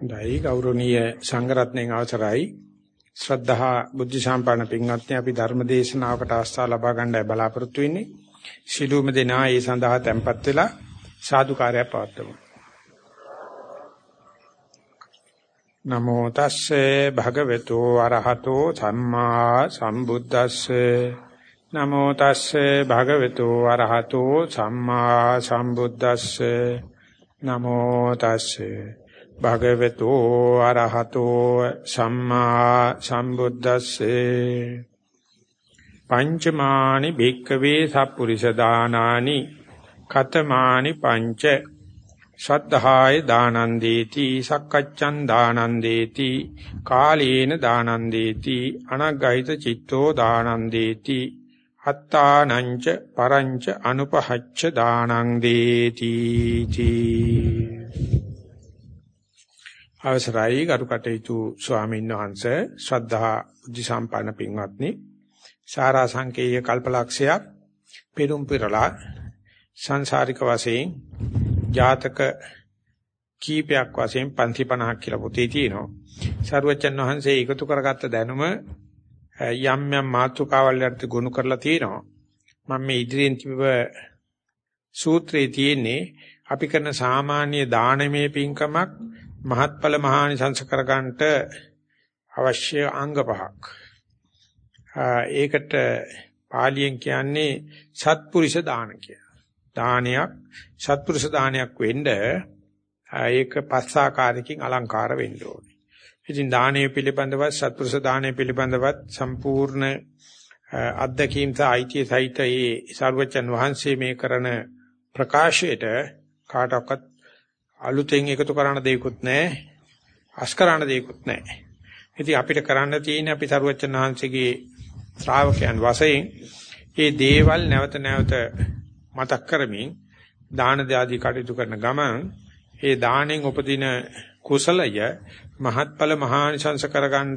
දෛ ගෞරවනීය සංඝරත්නයන් අවසරයි. ශ්‍රද්ධහා බුද්ධ සම්පන්න පින්වත්නි අපි ධර්ම දේශනාවකට ආස්ථා ලබා ගන්නයි බලාපොරොත්තු වෙන්නේ. ශිළුම දෙනා ඒ සඳහා tempත් වෙලා සාදුකාරය පවත්වමු. නමෝ තස්සේ භගවතු අරහතෝ සම්මා සම්බුද්දස්සේ. නමෝ තස්සේ භගවතු අරහතෝ සම්මා සම්බුද්දස්සේ. නමෝ තස්සේ භගවතු අරහතෝ සම්මා සම්බුද්දස්සේ. පංචමානි භික්කවේ සප්පුරිස දානානි කතමානි පංච ශද්ධාය දානං දේති සක්කච්ඡන් දානං දේති කාලේන දානං දේති අනග්ගහිත චිත්තෝ දානං දේති අත්තානංච පරංච අනුපහච්ච දානං දේති අවසරයි ගරු කටයුතු ස්වාමීන් වහන්සේ. ශ්‍රද්ධා බුද්ධ සම්පන්න පින්වත්නි. සාරා සංකේය කල්පලක්ෂයක් පෙරුම් පෙරලා සංසාරික වශයෙන් ජාතක කීපයක් වශයෙන් පන්ති 50ක් කියලා පොතේ තියෙනවා. සරුවචන් වහන්සේ එකතු කරගත්ත දැනුම යම් යම් මාතෘකාවල් යටතේ ගොනු කරලා තියෙනවා. මම මේ ඉදිරියෙන් තිබව සූත්‍රයේ තියෙන්නේ අපි කරන සාමාන්‍ය දානමය පින්කමක් මහත්ඵල මහානිසංස කරගන්නට අවශ්‍ය අංග පහක්. ඒකට පාලියෙන් කියන්නේ සත්පුරුෂ දාන කියලා. දානයක් සත්පුරුෂ දානයක් වෙන්න ඒක පස් ආකාරයකින් අලංකාර වෙන්න ඕනේ. ඉතින් දානය පිළිබඳව සත්පුරුෂ දානය පිළිබඳවත් සම්පූර්ණ අත්දැකීම් සහ අයිතිය සහිත ඒ සර්වචන් වහන්සේ මේ කරන ප්‍රකාශයට කාටවත් අලුතෙන් එකතු කරන්න දෙයක්වත් නැහැ. අස් කරන්න දෙයක්වත් නැහැ. ඉතින් අපිට කරන්න තියෙන්නේ අපි සරුවච්චන් වහන්සේගේ ශ්‍රාවකයන් වශයෙන් මේ දේවල් නැවත නැවත මතක් කරමින් දාන දාදී කටයුතු කරන ගමන් ඒ දාණයෙන් උපදින කුසලය මහත්ඵල මහානිසංස කරගන්න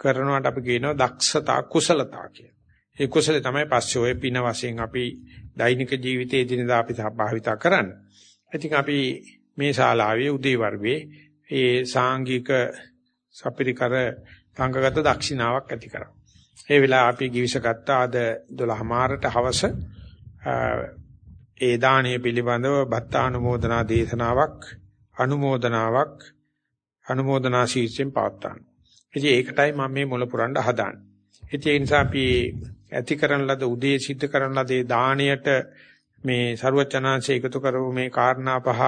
කරනවට අපි කියනවා දක්ෂතා කුසලතා කියලා. ඒ කුසලේ තමයි පස්සේ ඔය පින වශයෙන් අපි දෛනික ජීවිතයේ දිනදා අපි භාවිතා කරන්නේ. ඉතින් අපි මේ ශාලාවේ උදේ වර්ගයේ ඒ සාංගික සපිරිකර සංඝගත දක්ෂිනාවක් ඇති කරා. ඒ වෙලාව අපි givisගත්ත අද 12 මාරට හවස ඒ දානීය පිළිබඳව බත්තානුමෝදනා දේශනාවක් අනුමෝදනාවක් අනුමෝදනා ශීර්ෂයෙන් පවත්වනවා. ඉතින් ඒකටයි මම මේ මුල පුරන්න හදාන්නේ. ඉතින් ඒ නිසා අපි ඇති කරන ලද උදේ සිද්ධ කරන ලද දාණයට මේ ਸਰුවචනාංශය එකතු කරපු මේ කාරණා පහ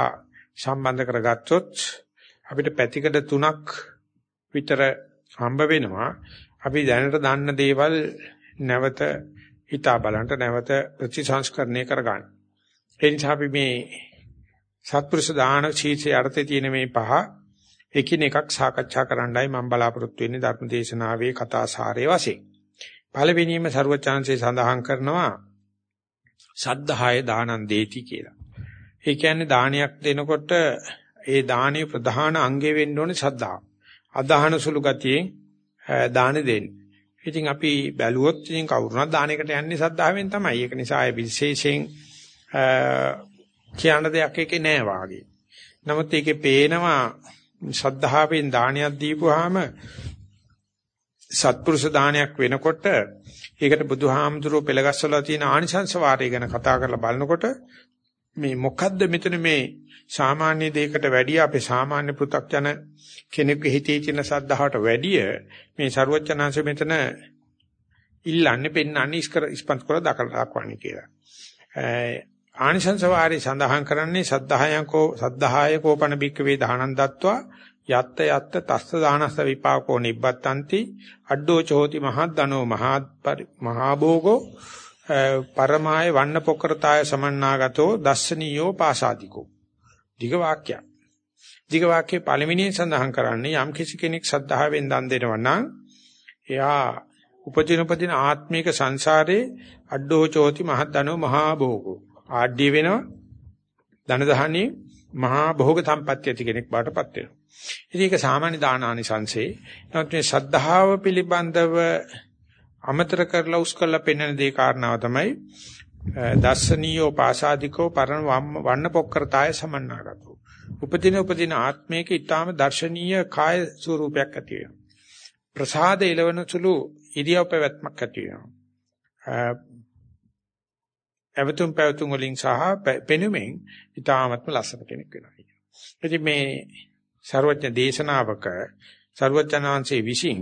සම්බන්ධ කරගත්තොත් අපිට පැතිකඩ තුනක් විතර හම්බ වෙනවා. අපි දැනට දන්න දේවල් නැවත හිතා බලන්න නැවත ප්‍රතිසංස්කරණය කරගන්න. ඒ නිසා අපි මේ සත්පුරුෂ දාන ශීර්ෂයේ අර්ථයේ තියෙන මේ පහ එකිනෙකක් සාකච්ඡා කරන්නයි මම බලාපොරොත්තු වෙන්නේ ධර්ම දේශනාවේ කතා සාරය වශයෙන්. පළවෙනියම ਸਰවචාන්සේ සඳහන් කරනවා සද්ධාය දානං දේති කියලා. ඒ කියන්නේ දානයක් දෙනකොට ඒ දානයේ ප්‍රධාන අංගය වෙන්න ඕනේ ශ්‍රද්ධාව. අදහන සුළු ගතියෙන් දාන දෙන්න. ඉතින් අපි බැලුවොත් ඉතින් කවුරුණත් දානයකට යන්නේ ශ්‍රද්ධාවෙන් තමයි. ඒක නිසා ඒ විශේෂයෙන් කියන දෙයක් එකේ නෑ වාගේ. නමුත් ඒකේ පේනවා ශ්‍රද්ධාවෙන් දානයක් දීපුවාම සත්පුරුෂ දානයක් වෙනකොට ඒකට බුදුහාමුදුරුවෝ පෙළගස්සලා තියෙන ආනිසංස වාරය ගැන කතා කරලා බලනකොට මේ මොකද්ද මෙතන මේ සාමාන්‍ය දෙයකට වැඩිය අපේ සාමාන්‍ය පෘථග්ජන කෙනෙකුගේ හිතේ තියෙන සද්ධාවට වැඩිය මේ ਸਰුවචනාංශ මෙතන ඉල්ලන්නේ පෙන්වන්නේ ඉස්කර ඉස්පන්ස් කරලා දක්වන්නේ කියලා. ආනිසංස වාරේ සඳහන් කරන්නේ සද්ධායකෝ සද්ධායකෝ පන බික්කවේ දානන් දත්වා යත්ත යත්ත තස්ස දානස්ස විපාකෝ නිබ්බත්තಂತಿ අඩ්ඩෝ චෝති මහත් ධනෝ මහත් පරි මහා භෝගෝ පරමාය වන්න පොකරතාය සමන්නාගතෝ දස්සනියෝ පාසාදිකෝ. දිග වාක්‍යයක්. දිග වාක්‍යයේ පළවෙනියෙන් සඳහන් කරන්නේ යම් කිසි කෙනෙක් සද්ධාවෙන් දන් දෙනවා නම් එයා උපදින උපදින ආත්මික සංසාරේ අඩෝ චෝති මහත්දනෝ මහා භෝගෝ. ආඩ්‍ය වෙනවා. ධන දහන්නේ මහා භෝග සම්පත්‍ය ඇති කෙනෙක් බාටපත් වෙනවා. ඉතින් ඒක සාමාන්‍ය දානානිසංසේ නමුත් මේ සද්ධාව පිළිබඳව අමතර කරලා උස් කරලා පෙන්වන දේ කාරණාව තමයි දස්සනීයෝ පාසාදිකෝ පරණ වන්න පොක්කරතාය සමන්නාගතෝ උපදින උපදින ආත්මයක ඊටාම දර්ශනීය කාය ස්වරූපයක් ඇති වෙනවා. ප්‍රසාද එළවන සුළු ඉරියව් පැවැත්මක් ඇති වෙනවා. අවතුම් පැවතුම් වලින් සහ පෙනුමෙන් ඊටාමත්ම ලස්සන කෙනෙක් වෙනවා. ඉතින් මේ ਸਰවඥ දේශනාවක ਸਰවඥාන්සේ විසින්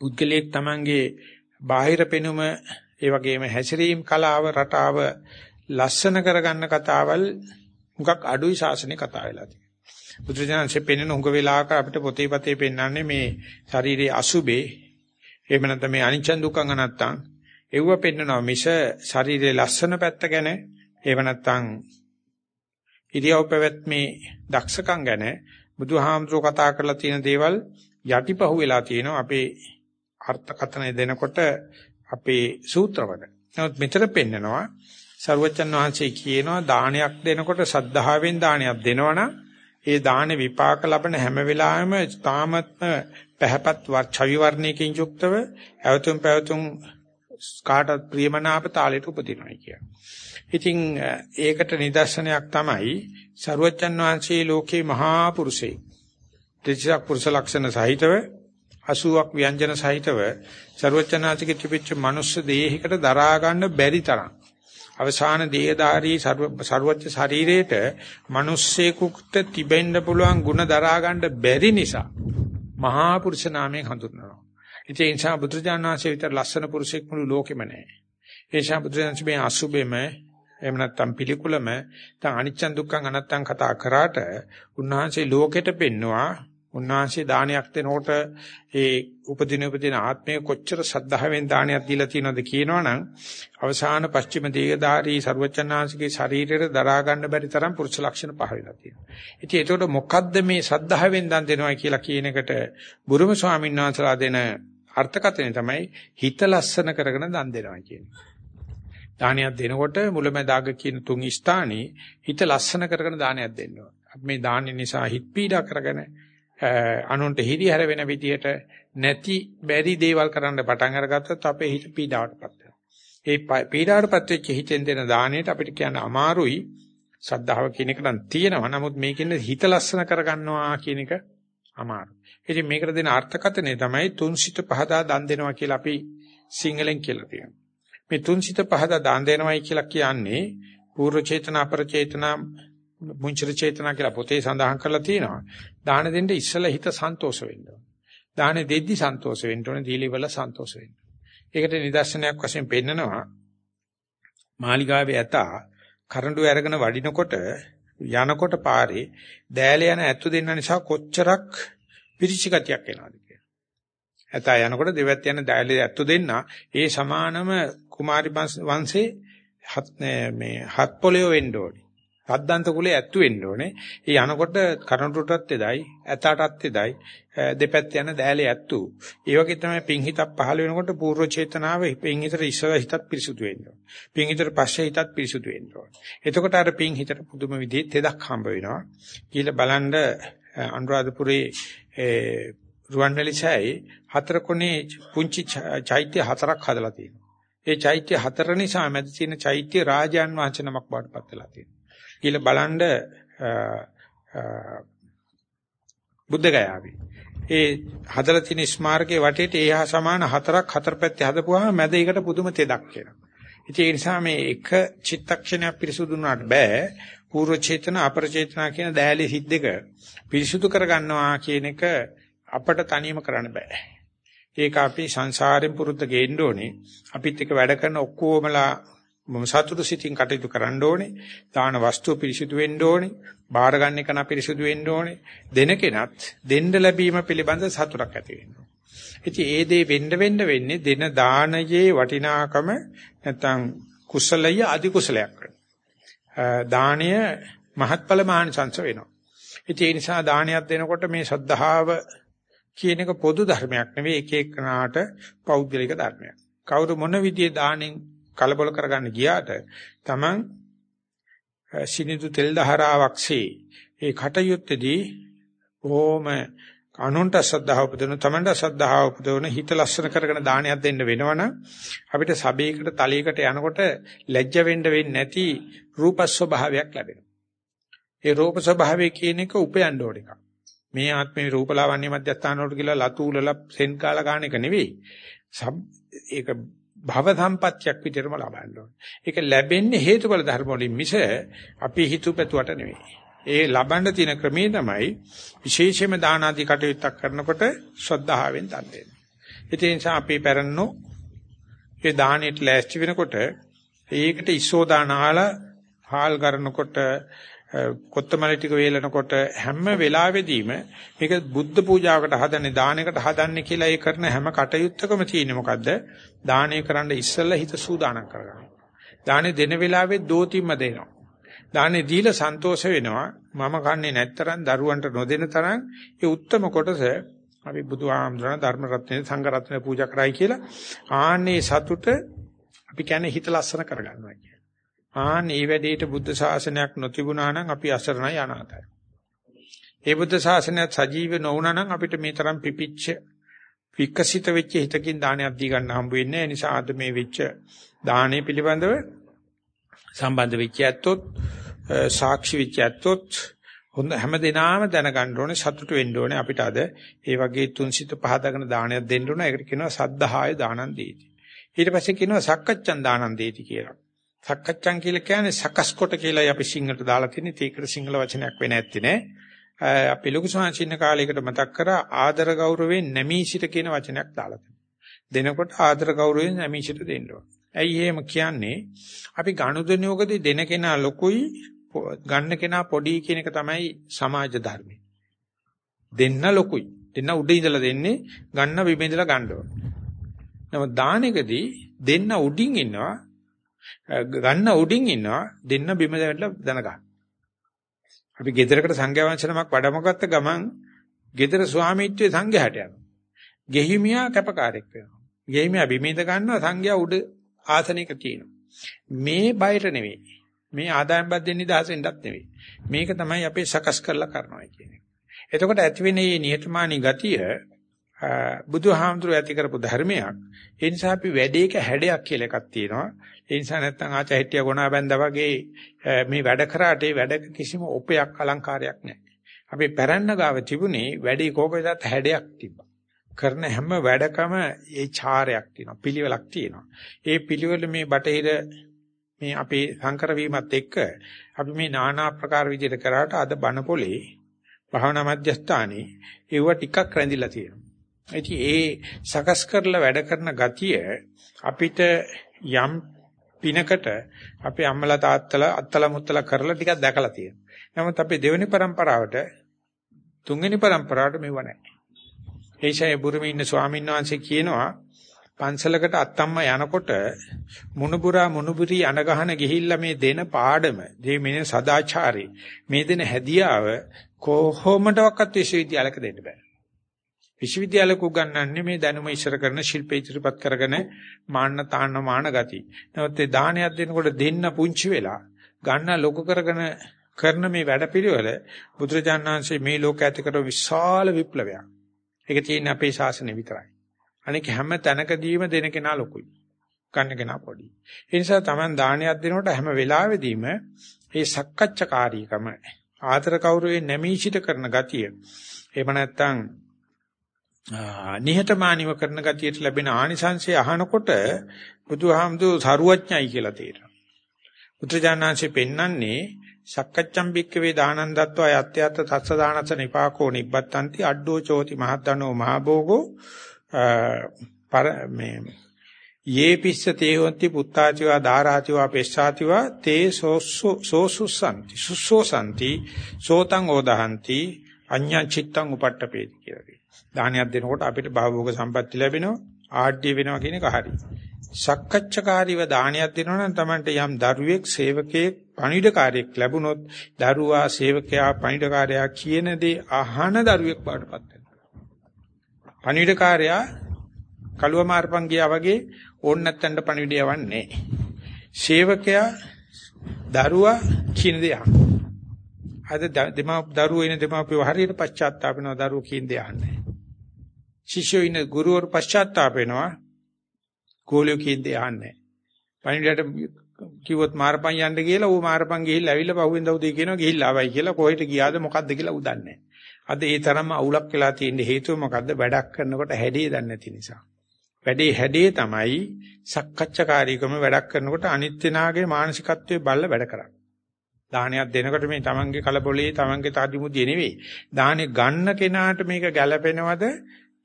පුද්ගලයෙක් Tamange බාහිර පෙනුම ඒ වගේම හැසිරීම් කලාව රටාව ලස්සන කරගන්න කතාවල් මුගක් අඩුයි ශාසනය කතා වෙලා තියෙනවා. බුදුරජාණන්සේ පෙන්වන උඟ වෙලාවක අපිට පොතේ පතේ පෙන්වන්නේ මේ ශරීරයේ අසුබේ එහෙම නැත්නම් මේ අනිච්ච දුක්ඛ නැත්තම් එව්ව පෙන්වනවා මිස ශරීරයේ ලස්සන පැත්ත ගැන එහෙම නැත්නම් ඉරියව් පැවැත්මේ දක්ෂකම් ගැන බුදුහාමුදුරුවෝ කතා කරලා තියෙන දේවල් යටිපහුව වෙලා තියෙනවා අපේ අර්ථකථනය දෙනකොට අපේ සූත්‍රවල. නමුත් මෙතන පෙන්නනවා සරුවචන් වහන්සේ කියනවා දානයක් දෙනකොට සද්ධාවෙන් දානයක් දෙනවනම් ඒ දාන විපාක ලබන හැම වෙලාවෙම තාමත්ම පැහැපත් ඡවි වර්ණයකින් යුක්තව ඇවතුම් පැවතුම් කාටත් ප්‍රියමනාප තාලයට උපදිනවා කියන්නේ. ඉතින් ඒකට නිදර්ශනයක් තමයි සරුවචන් වහන්සේ ලෝකේ මහා පුරුෂේ. ත්‍රිසක් පුරුෂ ලක්ෂණ සහිතව 80ක් ව්‍යංජන සහිතව ਸਰවචනාතික ත්‍රිපිච්ච මනුස්ස දේහයකට දරා ගන්න බැරි තරම් අවසාන දේහධාරී ਸਰවච ශරීරයට මිනිස්සෙකුට තිබෙන්න පුළුවන් ಗುಣ දරා ගන්න බැරි නිසා මහා පුරුෂ නාමයෙන් හඳුන්වනවා. ඉතින් ඒ නිසා බුදුජානනාංශයේ විතර ලස්සන පුරුෂෙක් මුළු ලෝකෙම නැහැ. ඒ නිසා බුදුජානනාංශ මේ අසුබෙම එහෙම නැත්නම් පිළිකුලම තන අනිච්ච දුක්ඛ අනත්තං කතා කරාට උන්වහන්සේ ලෝකෙට පෙන්නවා උන්වහන්සේ දානයක් දෙනකොට ඒ උපදින උපදින ආත්මය කොච්චර සද්ධාවෙන් දානයක් දීලා තියෙනවද කියනවනම් අවසාන පස්චිම දේහධාරී ਸਰවචනාංශිකේ ශරීරයට දරා ගන්න බැරි තරම් පුරුෂ ලක්ෂණ පහ වෙලා තියෙනවා. ඉතින් ඒකට මොකද්ද මේ සද්ධාවෙන් දන් දෙනවා කියලා කියන එකට බුරුම ස්වාමීන් වහන්සේලා දෙන අර්ථකථනය තමයි හිත ලස්සන කරගෙන දන් දෙනවා කියන්නේ. දානයක් දෙනකොට මුලැමැදාග කියන තුන් ස්ථානේ හිත ලස්සන කරගෙන දානයක් දෙන්න ඕන. මේ දාන්නේ නිසා හිත පීඩා කරගෙන අනුන්ට හිරිහැර වෙන විදියට නැති බැරි දේවල් කරන්න පටන් අරගත්තොත් අපේ හිත පීඩාවටපත් වෙනවා. ඒ පීඩාවටපත් වෙච්ච හිතෙන් දෙන දාණයට අපිට කියන්න අමාරුයි. සද්ධාව කියන එක නම් තියෙනවා. නමුත් මේකෙන් හිත ලස්සන කරගන්නවා කියන එක අමාරුයි. ඉතින් මේකට දෙන අර්ථකථනය තමයි තුන්සිත පහදා දන් දෙනවා කියලා අපි සිංහලෙන් කියලා තියෙනවා. මේ තුන්සිත පහදා දන් දෙනවයි කියලා කියන්නේ පූර්ව චේතනා අපර චේතනා මුංචර චේතනා කියලා පොතේ සඳහන් කරලා තියෙනවා. දාන දෙන්න ඉස්සලා හිත සන්තෝෂ වෙන්න ඕන. දාන දෙද්දි සන්තෝෂ වෙන්න ඕන, දීලිවල සන්තෝෂ වෙන්න. ඒකට නිදර්ශනයක් වශයෙන් පෙන්නනවා මාලිගාවේ ඇතා කරඬු අරගෙන වඩිනකොට යනකොට පාරේ දෑල යන ඇත්තු දෙන්න නිසා කොච්චරක් පිරිචිගතියක් එනවද කියලා. ඇතා යනකොට දෙවැත් යන දෑල ඇත්තු දෙන්න ඒ සමානම කුමාරි වංශේ මේ හත් පොළොව වෙන්න ඕනේ. සද්දන්ත කුලේ ඇත්තු වෙන්න ඕනේ. ඒ යනකොට කරඬුටත් එදයි, ඇතාටත් එදයි, දෙපැත්ත යන දෑලේ ඇත්තු. ඒ වගේ තමයි පිං හිතක් පහළ වෙනකොට පූර්ව චේතනාව පිං හිතට ඉස්සර හිතත් පිරිසුදු වෙන්න ඕනේ. පිං හිතට පස්සේ හිතත් පිරිසුදු වෙන්න ඕනේ. එතකොට අර පිං හිතට පුදුම විදිහේ තෙදක් හම්බ වෙනවා. කියලා බලන්න අනුරාධපුරේ රුවන්වැලිසෑයේ හතර කොනේ පුංචි චෛත්‍ය හතරක් හදලා තියෙනවා. ඒ චෛත්‍ය හතර නිසා මැද තියෙන චෛත්‍ය රාජාන් වහන්සේ නමක් බාටපත් වෙලා තියෙනවා. කියලා බලන්න බුද්ධ ගයාවේ. ඒ හදලා තියෙන ස්මාරකයේ වටේට ඒහා සමාන හතරක් හතර පැත්තේ හදපුවාම මැද ඒකට පුදුම තෙදක් එනවා. ඉතින් ඒ නිසා මේ එක චිත්තක්ෂණයක් පිරිසුදු වුණාට බෑ. පූර්ව චේතන අපර චේතනා කියන දෑලේ හිත් දෙක පිරිසුදු කරගන්නවා කියන එක අපට තනියම කරන්න බෑ. ඒක අපි සංසාරයෙන් පුරුද්ද ගේන්න ඕනේ. අපිත් එක්ක වැඩ කරන ඔක්කොමලා මම සතුටු සිතින් කටයුතු කරන්න ඕනේ. දාන වස්තුව පිරිසිදු වෙන්න ඕනේ. බාර ගන්න එක නා පිරිසිදු වෙන්න ඕනේ. දෙන කෙනත් දෙන්න ලැබීම පිළිබඳ සතුටක් ඇති වෙන්න ඕනේ. ඉතින් ඒ දේ වෙන්න වෙන්න වෙන්නේ දෙන දානයේ වටිනාකම නැත්නම් කුසලය අධි කුසලයක් දාණය මහත්ඵල මානසංශ වෙනවා. ඉතින් ඒ නිසා දානයක් දෙනකොට මේ ශද්ධාව කියන එක පොදු ධර්මයක් නෙවෙයි එක එකනාට පෞද්ගලික ධර්මයක්. කවුරු මොන විදිහේ දාණයෙන් කලබල කරගන්න ගියාට Taman සිනිදු තෙල් දහරාවක්සේ ඒ කටයුත්තේදී බොහොම අනුන්ට ශ්‍රද්ධාව උපදවන තමන්ට ශ්‍රද්ධාව උපදවන හිත ලස්සන කරගෙන දානයක් දෙන්න වෙනවනම් අපිට සබේකට තලයකට යනකොට ලැජ්ජ වෙන්න වෙන්නේ නැති රූප ස්වභාවයක් ලැබෙනවා. ඒ රූප ස්වභාවය කියන එක උපයන්න ඕන එකක්. මේ ආත්මේ රූපලාවන්‍ය මධ්‍යස්ථාන වලට කියලා ලතු උලලා සෙන් කාලා ගන්න එක නෙවෙයි. ඒක භව සම්පත්‍යක් විතරම ලබන්න ඕනේ. ඒක ලැබෙන්නේ හේතුඵල ධර්ම වලින් මිස අපි හිතුවපැතුවට නෙවෙයි. ඒ ලබන්න තියෙන ක්‍රමේ තමයි විශේෂයෙන්ම දාන ආදී කටයුත්තක් කරනකොට ශ්‍රද්ධාවෙන් දන් දෙන්නේ. ඒ නිසා අපි පැරණෝ ඒ දානෙට ලෑස්ති වෙනකොට ඒකට ඉස්සෝදානාලා හාල් කරනකොට කොත්තමලි ටික වේලනකොට හැම වෙලාවෙදීම මේක බුද්ධ පූජාවකට හදන්නේ දානයකට හදන්නේ කියලා ඒ කරන හැම කටයුත්තකම තියෙන්නේ මොකද්ද? දානය කරන්න ඉස්සෙල්ලා හිත සූදානම් කරගන්න. දානේ දෙන වෙලාවේ දෝතිම්ම දෙනවා. දානේ දීලා සන්තෝෂ වෙනවා. මම කන්නේ නැත්තරම් දරුවන්ට නොදෙන තරම් ඒ උත්තරම කොටස අපි බුදුහාමුදුරන ධර්ම රත්නේ සංඝ රත්නේ පූජා කරයි කියලා ආන්නේ සතුට අපි කියන්නේ හිත ලස්සන කරගන්නවා කියන්නේ. ආන් මේ වැඩේට බුද්ධ ශාසනයක් නොතිබුණා නම් අපි අසරණයි අනාථයි. ඒ බුද්ධ ශාසනයත් සජීව නොවුණා නම් අපිට මේ තරම් පිපිච්ච විකසිත වෙච්ච හිතකින් දානයක් දී ගන්න හම්බ වෙන්නේ නැහැ. නිසා අද මේ වෙච්ච දාහනේ පිළිබඳව සම්බන්ධ වෙච්ච ඇත්තොත් සාක්ෂි වෙච්ච ඇත්තොත් හොඳ හැමදේනාම දැනගන්න ඕනේ සතුටු වෙන්න ඕනේ අපිට අද ඒ වගේ තුන්සිත පහදගෙන දානයක් දෙන්න ඕන. ඒකට කියනවා සද්ධාය දානං දීති. ඊට පස්සේ කියනවා සක්කච්ඡන් දානං දීති කියලා. සක්කච්ඡන් කියලා කියන්නේ සකස් කොට කියලායි අපි සිංහලට දාලා තියෙන්නේ. ඒකට සිංහල වචනයක් වෙන්නේ නැත්තේ නේ. අපි ලොකු සංචින්න කාලයකට මතක් කරා ආදර ගෞරවයෙන් නැමී සිට කියන වචනයක් දාලා දෙනකොට ආදර ගෞරවයෙන් නැමී සිට දෙන්න ඇයි එහෙම කියන්නේ? අපි ගනුදෙනුවකදී දෙන කෙනා ලොකුයි ගන්න කෙනා පොඩි කියන එක තමයි සමාජ ධර්මය. දෙන්න ලොකුයි. දෙන්න උඩ ඉඳලා දෙන්නේ ගන්න බිම ඉඳලා ගන්න ඕන. නමුත් දානෙකදී දෙන්න උඩින් ඉන්නවා ගන්න උඩින් ඉන්නවා දෙන්න බිම දැවලා දනගන්න. අපි ගෙදරකට සංඝයා වංශනමක් වඩමගත්ත ගමන් ගෙදර ස්වාමීත්වයේ සංඝයාට යනවා. ගෙහිමියා කැපකාරයෙක් වෙනවා. ගෙහිමියා බිමින්ද ගන්නවා සංඝයා උඩ ආසනයක තියෙනවා. මේ බයට නෙවෙයි. මේ ආදායම් බද්දෙන් නිදහසෙන්වත් නෙවෙයි. මේක තමයි අපි සකස් කරලා කරනවා කියන්නේ. එතකොට ඇති වෙන මේ නිහතමානී ගතිය බුදුහාමුදුරුවෝ ඇති කරපු ධර්මයක්. ඒ නිසා අපි වැඩේක හැඩයක් කියලා එකක් තියෙනවා. ඒ නිසා නැත්තම් ආචා හිටිය ගුණා බැඳා වගේ මේ වැඩ කරාට ඒ වැඩක කිසිම උපයක් අලංකාරයක් නැහැ. අපි පැරන්න ගාව තිබුණේ වැඩේ කෝකෙදත් හැඩයක් තිබ්බා. කරන හැම වැඩකම ඒ චාරයක් තියෙනවා. පිළිවෙලක් තියෙනවා. ඒ පිළිවෙල මේ බටහිර මේ අපේ සංකර වීමත් එක්ක අපි මේ নানা ආකාර විදිහට කරාට අද බණ පොලේ භාවනා මධ්‍යස්ථානේ ඒව ටිකක් රැඳිලා තියෙනවා. ඉතින් ඒ සකස් කරලා වැඩ කරන ගතිය අපිට යම් පිනකට අපේ අම්මලා තාත්තලා අත්තලා මුත්තලා කරලා ටිකක් දැකලා තියෙනවා. නමුත් අපේ දෙවෙනි પરම්පරාවට තුන්වෙනි પરම්පරාවට මෙව නැහැ. ඒෂය බුරුමේ ඉන්න ස්වාමීන් වහන්සේ කියනවා පන්සලකට අත්තම්ම යනකොට මුණුබුරා මුණුබුරි අනගහන ගිහිල්ලා මේ දෙන පාඩම මේ මෙන්න සදාචාරේ මේ දෙන හැදියාව කොහොමඩක්වත් විශ්වවිද්‍යාලයක දෙන්න බෑ. විශ්වවිද්‍යාලයක උගන්වන්නේ මේ දැනුම ඉස්සර කරන ශිල්ප ඉදිරිපත් කරගෙන මාන්න තාන්න මාන ගති. නමුත් ඒ දානයක් දෙනකොට දෙන්න පුංචි වෙලා ගන්න ලොකු කරගෙන කරන මේ වැඩපිළිවෙල බුදුරජාණන් වහන්සේ මේ ලෝක ඇති කර විශාල විප්ලවයක්. ඒක තියෙන්නේ අපේ ශාසනය විතරයි. අනික හැම තැනකදීම දෙන කෙනා ලොකුයි. ගන්න කෙනා පොඩි. ඒ නිසා Taman දානයක් දෙනකොට හැම වෙලාවෙදීම මේ සක්කච්ඡකාරීකම ආතර කවුරුවේ නැමීචිත කරන ගතිය. එහෙම නැත්නම් නිහතමානීව කරන ගතියට ලැබෙන ආනිසංශය අහනකොට බුදුහාමුදුරු සරුවඥයි කියලා තේරෙනවා. බුදුජානනාංශේ පෙන්වන්නේ සක්කච්ඡම් බික්කවේ දානං දත්වා යත්‍යත් තස්ස දානස නිපාකෝ නිබ්බත්තන්ති අඩ්ඩෝ චෝති මහත්තනෝ මහභෝගෝ පර මේ යේ පිස්ස තේ හොන්ති පුත්තාචිවා ධාරාචිවා පෙස්සාචිවා තේ සෝසු සෝසුසන්ති සුසෝසන්ති සෝතං ඕදහන්ති අඤ්ඤං චිත්තං උපට්ඨපේති කියලා. දානයක් දෙනකොට අපිට භවෝග සම්පatti ලැබෙනවා ආඩ්‍ය වෙනවා කියන එක හරි. සක්කච්ඡකාරීව දානයක් දෙනවා නම් Tamante යම් දරුවෙක් සේවකයෙක් පණිවිඩකාරයෙක් ලැබුණොත් දරුවා සේවකයා පණිවිඩකාරයා කියන දේ අහන දරුවෙක් බවටපත් වෙනවා. පණිවිඩකාරයා කළුව මාර්පන් ගියා වගේ ඕන්න නැත්තඳ පණිවිඩය යවන්නේ සේවකයා දරුවා කියන දේ අහන. අද දෙමා දරුවෝ ඉන දෙමාපියෝ හරියට පශ්චාත්තාප වෙනවා දරුවෝ කියන දේ අහන්නේ. ශිෂ්‍යෝ ඉන්න ගුරුවරු පශ්චාත්තාප වෙනවා. ගෝලියෝ කියන දේ අහන්නේ. පණිවිඩයට කිව්වොත් මාරපන් යන්න කියලා ඌ මාරපන් ගිහිල්ලා ඇවිල්ලා පහුවෙන් දවුදේ කියනවා ගිහිල්ලා ආවයි කියලා. කොහෙට ගියාද මොකද්ද කියලා ඌ දන්නේ අද ඒ තරම්ම අවුලක් වෙලා තියෙන හේතුව මොකද්ද? වැඩක් කරනකොට හැඩේ දන්නේ නැති නිසා. වැඩේ හැඩේ තමයි සක්කච්ඡාකාරීකම වැඩක් කරනකොට අනිත් වෙනාගේ මානසිකත්වයේ බල්ල වැඩ කරන්නේ. දානයක් දෙනකොට මේ තමන්ගේ කලබලේ තමන්ගේ තාදිමුදිය නෙවෙයි. දානේ ගන්න කෙනාට මේක ගැළපෙනවද?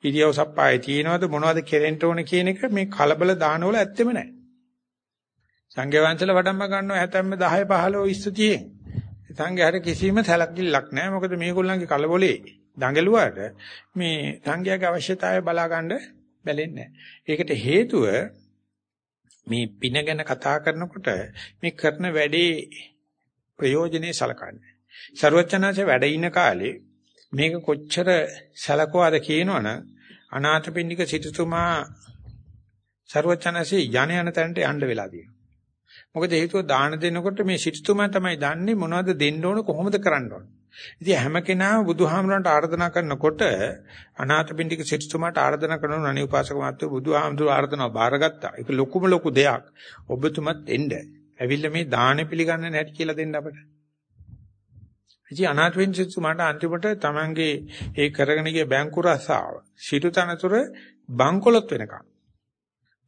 ඉරියව් සප්පායේ තියෙනවද මොනවද කෙරෙන්න ඕන කියන එක මේ කලබල දානවල ඇත්තෙම නැහැ සංඝ වංශල වඩම්ම ගන්නවා හැතැම්ම 10 15 20 30. සංඝයාට කිසිම සැලකිල්ලක් නැහැ. මොකද මේගොල්ලන්ගේ කලබලේ දඟලුවාට මේ සංඝයාගේ අවශ්‍යතාවය බලා ගන්න බැලෙන්නේ ඒකට හේතුව මේ පින ගැන කතා කරනකොට මේ කරන වැඩේ ප්‍රයෝජනේ සලකන්නේ. ਸਰවචනාංශ වැඩ ඉන කාලේ මේක කොච්චර සලකුවාද කියනවනම් අනාථපිණ්ඩික සිටුතුමා ਸਰවචනාංශේ යණ යන තැනට යන්න වෙලා තියෙනවා. මොකද හේතුව දාන දෙනකොට මේ සිටුතුමා තමයි දන්නේ මොනවද දෙන්න ඕන කොහොමද කරන්න ඕන. ඉතින් හැම කෙනාම බුදුහාමුදුරන්ට ආර්දනා කරනකොට අනාථපිණ්ඩික සිටුතුමාට ආර්දනා කරන අනේ උපාසක මාත්‍ය බුදුහාමුදුර ආර්දනාව බාරගත්තා. ඒක ලොකුම ලොකු දෙයක්. ඔබතුමත් එන්න. ඇවිල්ලා මේ දාන පිළිගන්න නැති කියලා දෙන්න අපට. ඉතින් අනාථපිණ්ඩික සිටුතුමාට අන්තිමට Tamange ඒ කරගෙන ගිය බැංකු රසාව සිටුතනතුර බංකොලොත් වෙනකම්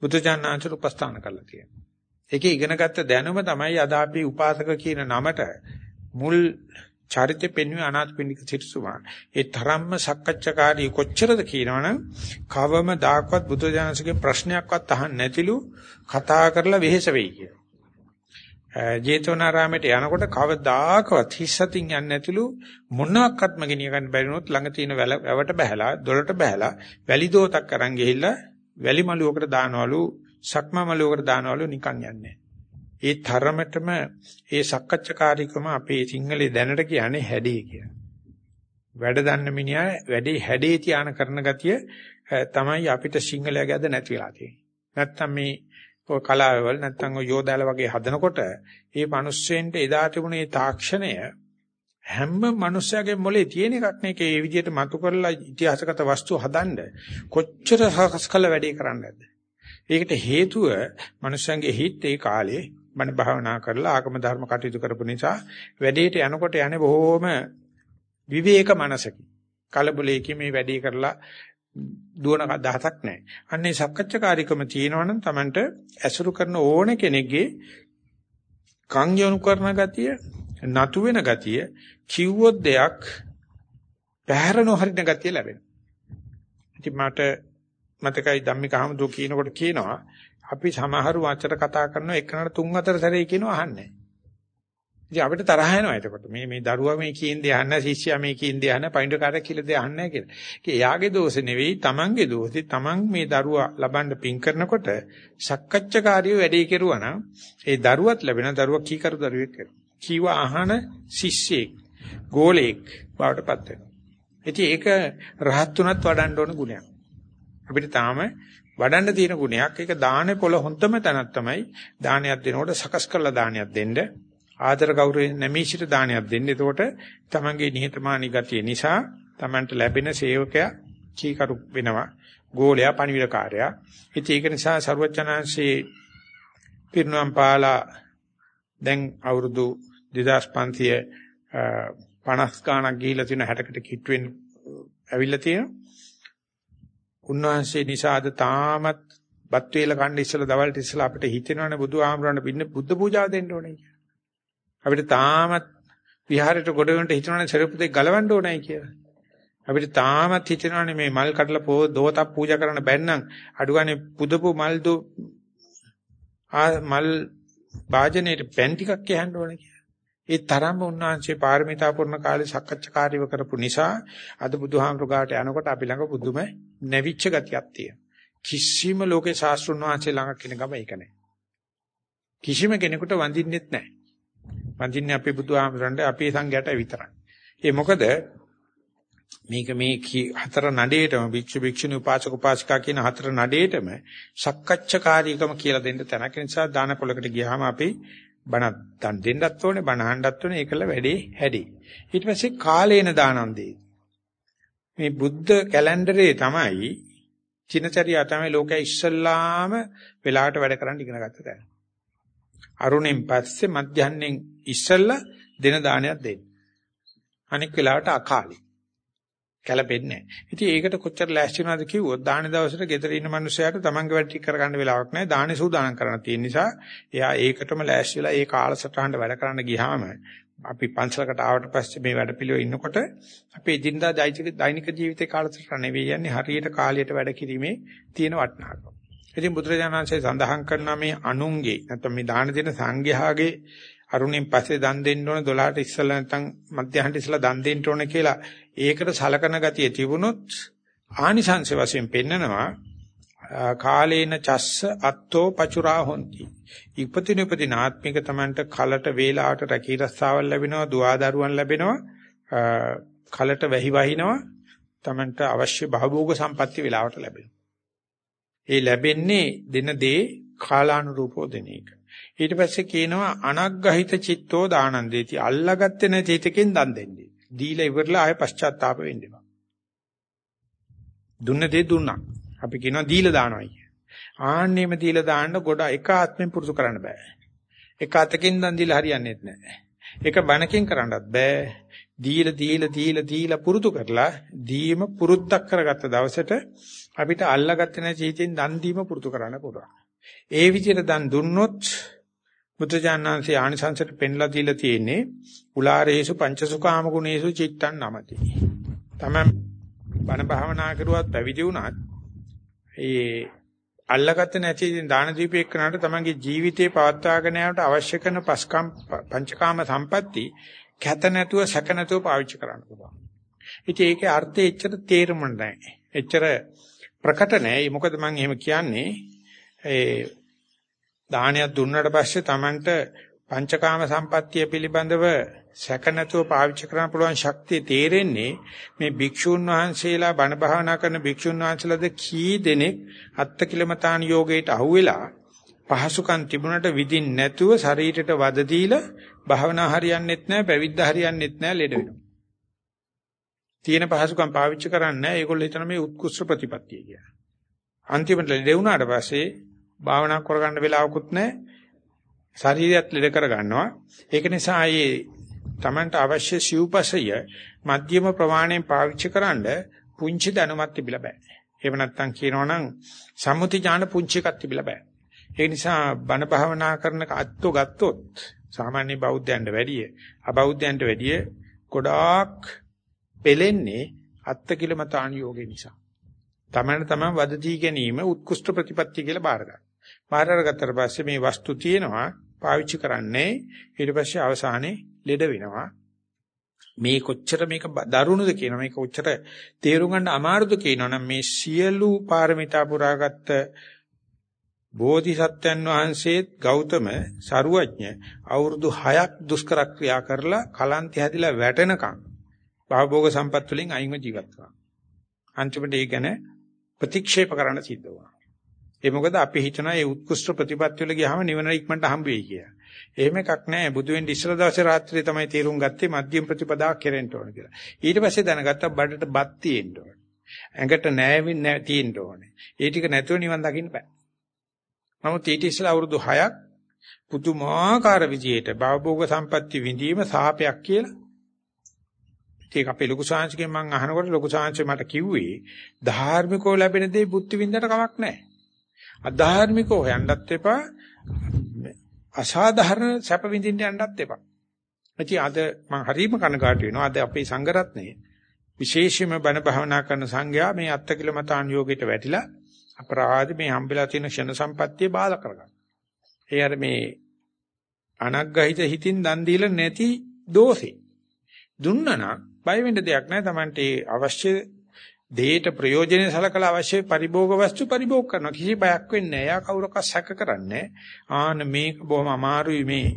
බුදුජානනාංශ උපස්ථාන කළා තියෙනවා. ඒකේ ඉගෙනගත්ත දැනුම තමයි අද අපි උපාසක කියන නමට මුල් චරිතෙ පෙන්වන අනාථපිණ්ඩික සිටුතුමා. ඒ තරම්ම සක්කච්ඡාකාරී කොච්චරද කියනවනම් කවම දායකවත් බුදුජානසගේ ප්‍රශ්නයක්වත් අහන්න නැතිලු කතා කරලා වෙහෙස වෙයි කියනවා. ජේතවනාරාමයට යනකොට කවදාකවත් හිස්සතින් යන්නේ නැතිලු මොනවාක්වත්ම ගෙනිය ගන්න බැරි වුණොත් ළඟ තියෙන වැවට බහැලා දොලට බහැලා වැලි දෝතක් අරන් ගිහිල්ලා වැලි මලුවකට දානවලු සක්මමලුවකට දානවලු නිකන් යන්නේ. ඒ තරමටම ඒ සක්කච්ඡාකාරීකම අපේ සිංහලේ දැනට කියන්නේ හැඩේ කියලා. වැඩ දන්න මිනිහා වැඩේ හැඩේ තියාන කරන ගතිය තමයි අපිට සිංහලයේ අද නැති වෙලා තියෙන්නේ. නැත්තම් මේ ඔය කලාවවල නැත්තම් ඔය යෝදාල වගේ හදනකොට ඒ මිනිස්සෙන්ට එදා තිබුණේ තාක්ෂණය හැම මිනිස්සයාගේ මොලේ තියෙන එකක් නේ ඒ විදිහට මතු කරලා ඉතිහාසගත වස්තු හදන්න කොච්චර සකස් කළ වැඩේ කරන්නද ඒකට හේතුව මනුෂ්‍යයන්ගේ හිත ඒ කාලේ මන භාවනා කරලා ආගම ධර්ම කටයුතු කරපු නිසා වැඩේට යනකොට යන්නේ බොහොම විවේක මනසකින්. කලබලයකින් මේ වැඩේ කරලා දුවන දහසක් නැහැ. අන්නේ සක්කච්ඡාකාරීකම තියෙනවනම් Tamanට ඇසුරු කරන ඕන කෙනෙක්ගේ කන් යොමු කරන ගතිය, නතු වෙන ගතිය, කිව්වොත් දෙයක් පැහැර නොහරින ගතිය ලැබෙනවා. ඉතින් මට මතකයි ධම්මික අහමදෝ කියනකොට කියනවා අපි සමහරු වචර කතා කරනවා එකනට තුන් හතර සැරේ කියනවා අහන්නේ. ඉතින් අපිට තරහ යනවා එතකොට. මේ මේ දරුවා මේ කියන දේ අහන්න, ශිෂ්‍යයා මේ කියන දේ අහන්න, පයින්ඩකාරයා කියලා දේ අහන්නේ කියලා. ඒක එයාගේ දෝෂ නෙවෙයි, Tamanගේ දෝෂේ. Taman මේ දරුවා ලබන්න පින් කරනකොට සක්කච්ඡාකාරියෝ වැඩේ කෙරුවා නම් ඒ දරුවත් ලැබෙන දරුවා කීකරු දරුවෙක් වෙනවා. කීව අහන ශිෂ්‍යෙක්, ගෝලෙක් බවටපත් වෙනවා. ඉතින් ඒක රහත් තුනත් වඩන්න ඕන ගුණයක්. අපිට තාම වඩන්න තියෙන ගුණයක් ඒක දානේ පොළ හොඳම තැනක් තමයි දානයක් දෙනකොට සකස් කරලා දානයක් දෙන්න ආදර ගෞරවයෙන් නැමීසිට දානයක් දෙන්න. එතකොට තමන්ගේ නිහතමානී ගතිය නිසා තමන්ට ලැබෙන සේවකයා කීකරු වෙනවා. ගෝලයා පණිවිඩකාරයා. ඉතින් ඒක නිසා ਸਰවචනාංශේ පිරිනුවම් පාලා දැන් අවුරුදු 2550 ගාණක් ගිහිලා තියෙන 60කට කිට්ටු වෙන්න ඇවිල්ලා තියෙනවා. උන්වහන්සේ නිසාද තාමත් බත් වේල කන්න ඉස්සලා දවල්ට ඉස්සලා අපිට හිතෙනවනේ බුදු ආමරණ පින්න බුද්ධ පූජාව දෙන්න ඕනේ කියලා. අපිට තාමත් විහාරයට ගොඩ වෙනට හිතනවනේ සරපු දෙක ගලවන්න ඕනේ කියලා. අපිට තාමත් හිතෙනවනේ මේ මල් කඩලා පො දෝතක් පූජා කරන්න බැන්නම් අඩුගානේ පුදපු මල් දෝ ආ මල් වාජනයේ පෙන් ටිකක් කියන්න ඕනේ කියලා. ඒ තරම්ම උන්වහන්සේ පාරමිතා පුරන කාලේ සක්කච්ඡාකාරීව කරපු නිසා අද බුදුහාමුදුරු ගාට යනකොට අපි ළඟ බුදුම නැවිච්ච ගතියක් තියෙනවා. කිසිම ලෝකේ ශාස්ත්‍රුන් වහන්සේ ළඟ කෙනෙක්ම ඒක නැහැ. කිසිම කෙනෙකුට වඳින්නෙත් නැහැ. වඳින්නේ අපේ බුදුහාමුදුරන්ට අපේ සංඝයාට විතරයි. ඒ මොකද මේක මේ හතර නඩේටම භික්ෂු භික්ෂුණී උපාසක උපාසිකා කියන හතර නඩේටම සක්කච්ඡාකාරීකම කියලා දෙන්න තැනක නිසා දාන පොලකට ගියාම අපි බණ දන් දෙන්නත් ඕනේ බණ අහන්නත් ඕනේ ඒකල වැඩේ හැදි. ඊට පස්සේ කාලේන දානන්දේ. මේ බුද්ධ කැලෙන්ඩරේ තමයි චිනචරියා තමයි ලෝකයේ ඉස්සල්ලාම වෙලාවට වැඩ කරන්න ඉගෙන ගත්ත තැන. අරුණෙන් පස්සේ මධ්‍යහ්නෙන් ඉස්සෙල්ලා දෙන දානයක් දෙන්න. අනික් වෙලාවට අකාලේ. කැළපෙන්නේ නැහැ. ඉතින් ඒකට කොච්චර ලෑස්ති වෙනවද කිව්වොත් දාන දවසට ගෙදර ඉන්න මිනිස්සයාට තමන්ගේ වැඩ ටික කරගන්න වෙලාවක් නැහැ. දානේ සූදානම් කරන්න තියෙන නිසා එයා ඒකටම ලෑස්ති වෙලා ඒ කාලසටහනට වැඩ කරන්න ගියාම අපි පන්සලකට ආවට පස්සේ මේ වැඩපිළිවෙල ඉන්නකොට අපේ එදිනදා දෛනික ජීවිතේ කාලසටහන නෙවෙයි යන්නේ හරියට කාලයට වැඩ කිරීමේ තියෙන වටිනාකම. ඉතින් බුදුරජාණන්සේ සඳහන් කරන මේ අනුන්ගේ නැත්නම් මේ දාන දෙන සංඝයාගේ අරුණෙන් පස්සේ දන් දෙන්න ඕන 12ට ඉස්සෙල්ලා නැත්නම් මධ්‍යහ්නට ඉස්සෙල්ලා දන් දෙන්න ඕන කියලා ඒකට සලකන ගතිය තිබුණොත් ආනිසංශ වශයෙන් පෙන්නනවා කාලේන චස්ස අත්තෝ පචුරා හොಂತಿ. ඉපතින උපදින ආත්මික තමන්ට කලට වේලාවට රැකී රස්සාවල් ලැබෙනවා, දුආදරුවන් ලැබෙනවා, කලට වැහි වහිනවා, තමන්ට අවශ්‍ය භවෝග සම්පatti වේලාවට ලැබෙනවා. ඒ ලැබෙන්නේ දෙන දේ කාලානුරූපව දෙන එක. ඊට පස්සේ කියනවා අනග්ගහිත චිත්තෝ දානන්දේති. අල්ලාගත්තේ නැති හිතකින් දන් දෙන්නේ. දීලා ඉවරලා ආය පශ්චාත්තාප වෙන්න එපා. දුන්න දේ දුන්නා. අපි කියනවා දීලා දානවායි කිය. ආන්නේම දීලා දාන්න ගොඩ එක ආත්මෙන් පුරුදු කරන්න බෑ. එක අතකින් දන් දීලා හරියන්නේ නැහැ. එක බණකින් කරන්නත් බෑ. දීලා දීලා දීලා දීලා පුරුදු කරලා දීම පුරුද්දක් කරගත්ත දවසට අපිට අල්ලාගත්තේ නැති චීතෙන් දන් දීම පුරුදු කරන්න පුළුවන්. ඒ විදිහට දන් දුන්නොත් බුද්ධජානනාංශي ආනිසංසයට පෙන්ලා දීලා තියෙන්නේ උලාරේසු පංචසුකාම ගුණේසු චිත්තං නමති. තමන් බණ භාවනා කරුවත් පැවිදි වුණත් ඒ අල්ලගත්තේ නැති දාන දීපේකනට තමන්ගේ ජීවිතේ පවත්වාගෙන යාමට අවශ්‍ය කරන පස්කම් පංචකාම සම්පatti කැත නැතුව සැක නැතුව පාවිච්චි කරන්න පුළුවන්. ඉතින් ඒකේ අර්ථය එච්චර තේරුම් නැහැ. එච්චර ප්‍රකට නැහැ. මොකද මම එහෙම කියන්නේ ඒ දානයක් දුන්නාට පස්සේ Tamanට පංචකාම සම්පත්තිය පිළිබඳව සැක නැතුව පාවිච්චි කරන්න පුළුවන් ශක්තිය තේරෙන්නේ මේ භික්ෂුන් වහන්සේලා බණ භාවනා කරන භික්ෂුන් වහන්සේලාද කී දෙනෙක් අත්ති කිලමතාන යෝගයට අහුවෙලා පහසුකම් තිබුණට විදින් නැතුව ශරීරයට වද දීලා භාවනා හරියන්නේත් නැහැ පැවිද්ද හරියන්නේත් නැහැ ලෙඩ වෙනවා. තියෙන පහසුකම් පාවිච්චි කරන්නේ නැහැ ඒගොල්ලෝ හිතන මේ උත්කෘෂ්ඨ ප්‍රතිපත්තිය කියලා. අන්තිමට ලෙඩ වුණාට පස්සේ භාවනා කරගන්න වෙලාවකුත් නැහැ. ශරීරයත් ලෙඩ කර ගන්නවා. ඒක නිසා මේ Tamanට අවශ්‍ය සිව්පසය මධ්‍යම ප්‍රමාණයෙන් පාවිච්චි කරන්න පුංචි දැනුමක් තිබිලා බෑ. එහෙම නැත්නම් කියනවනම් සම්මුති ඥාන පුංචි එකක් තිබිලා බෑ. ඒ නිසා බණ භාවනා කරන අත්තු ගත්තොත් සාමාන්‍ය බෞද්ධයන්ට වැඩිය අබෞද්ධයන්ට වැඩිය ගොඩාක් පෙලෙන්නේ අත්ති කිලමතාන් යෝගේ නිසා. තමන්න තමන් වදදී ගැනීම උත්කෘෂ්ඨ ප්‍රතිපත්තිය කියලා බාර ගන්න. බාර අරගත්තට පස්සේ මේ වස්තු තියෙනවා පාවිච්චි කරන්නේ ඊට පස්සේ අවසානයේ ලෙඩ වෙනවා. මේ කොච්චර මේක දරුණුද කියන මේක කොච්චර තේරුම් ගන්න අමාරුද කියනවනම් මේ සියලු පාරමිතා පුරාගත්ත බෝධිසත්වයන් වහන්සේත් ගෞතම සරුවඥ අවුරුදු 6ක් දුෂ්කර ක්‍රියා කරලා කලන්ති හැදිලා වැටෙනකම් භවභෝග සම්පත් වලින් අයින්ව ජීවත් වුණා. අන්තිමට ඒ ගැන ප්‍රතික්ෂේප කරන්න සිද්ධ වුණා. ඒ මොකද අපි හිතනවා මේ උත්කෘෂ්ඨ ප්‍රතිපත්ති වල ගියාම නිවන ඉක්මනට හම්බ වෙයි කියලා. එහෙම එකක් නැහැ. බුදු වෙන්න ඉස්සර දවසේ රාත්‍රියේ තමයි තීරුම් ගත්තේ මධ්‍යම ප්‍රතිපදාවක් කෙරෙන්න ඕන කියලා. ඊට පස්සේ දැනගත්තා බඩට බත් තියෙන්න ඕන. ඇඟට නෑවින් නෑ තියෙන්න ඕනේ. ඒ ටික නැතුව නිවන් දකින්න බෑ. නමුත් ඊට ඉස්සෙල්ලා අවුරුදු 6ක් පුදුමාකාර විදියට භවභෝග සම්පatti විඳීම සාපයක් කියලා ඒක අපේ ලොකු ශාංශකෙන් මම අහනකොට ලොකු ශාංශය මට කිව්වේ ධාර්මිකව ලැබෙන දේ බුද්ධ විඳකට කමක් නැහැ. අධාර්මිකව හොයන්නත් එපා. අසාධාරණ සැප විඳින්න යන්නත් එපා. ඉතින් අද මම හරීම කනගාටු වෙනවා. අද අපේ සංඝරත්නය විශේෂයෙන්ම බණ භාවනා කරන සංඝයා මේ අත්කිලමතාන් යෝගයට වැටිලා අපරාධ මේ හම්බෙලා තියෙන ක්ෂණ සම්පත්තිය බාධා කරගන්න. ඒ අර මේ අනග්ගහිත හිතින් දන් දීලා නැති දෝෂේ. දුන්නා නම් බය වෙන්න දෙයක් නැහැ. Tamante අවශ්‍ය දෙයට ප්‍රයෝජනෙ සලකලා අවශ්‍ය පරිභෝග වස්තු පරිභෝග කරනවා. කිසි බයක් වෙන්නේ නැහැ. යා කවුරක්වත් සැක කරන්නේ ආන මේක බොහොම අමාරුයි මේ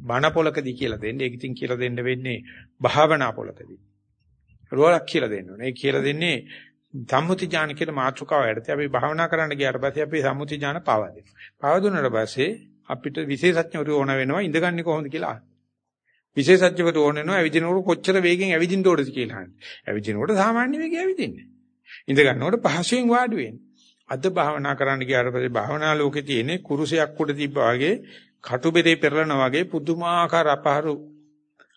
බණ පොලකදී කියලා දෙන්නේ. ඒක ඉතින් කියලා දෙන්න වෙන්නේ භාවනා පොලකදී. රෝලක් කියලා දෙන්න ඕනේ. ඒ කියලා දෙන්නේ සම්මුති ඥාන කියලා මාතෘකාව යටතේ අපි භාවනා කරන්න ගියාට පස්සේ අපි සම්මුති ඥාන පාවා දෙනවා. පාවා දුන්නාට පස්සේ අපිට විශේෂඥවරු ඕන වෙනවා ඉඳගන්නේ කොහොමද කියලා අහන්න. විශේෂඥවරු ඕන වෙනවා ඇවිදිනකොට කොච්චර වේගෙන් ඇවිදින්න ඕනද කියලා අහන්න. ඇවිදිනකොට සාමාන්‍ය වේගයෙන් ඇවිදින්නේ. ඉඳ ගන්නකොට පහසුවෙන් වාඩි වෙන්න. අද භාවනා කරන්න ගියාට පස්සේ භාවනා ලෝකේ තියෙන කුරුසයක් උඩ තිබ්බා වගේ කටුබෙරේ පෙරලනා වගේ පුදුමාකාර අපහරු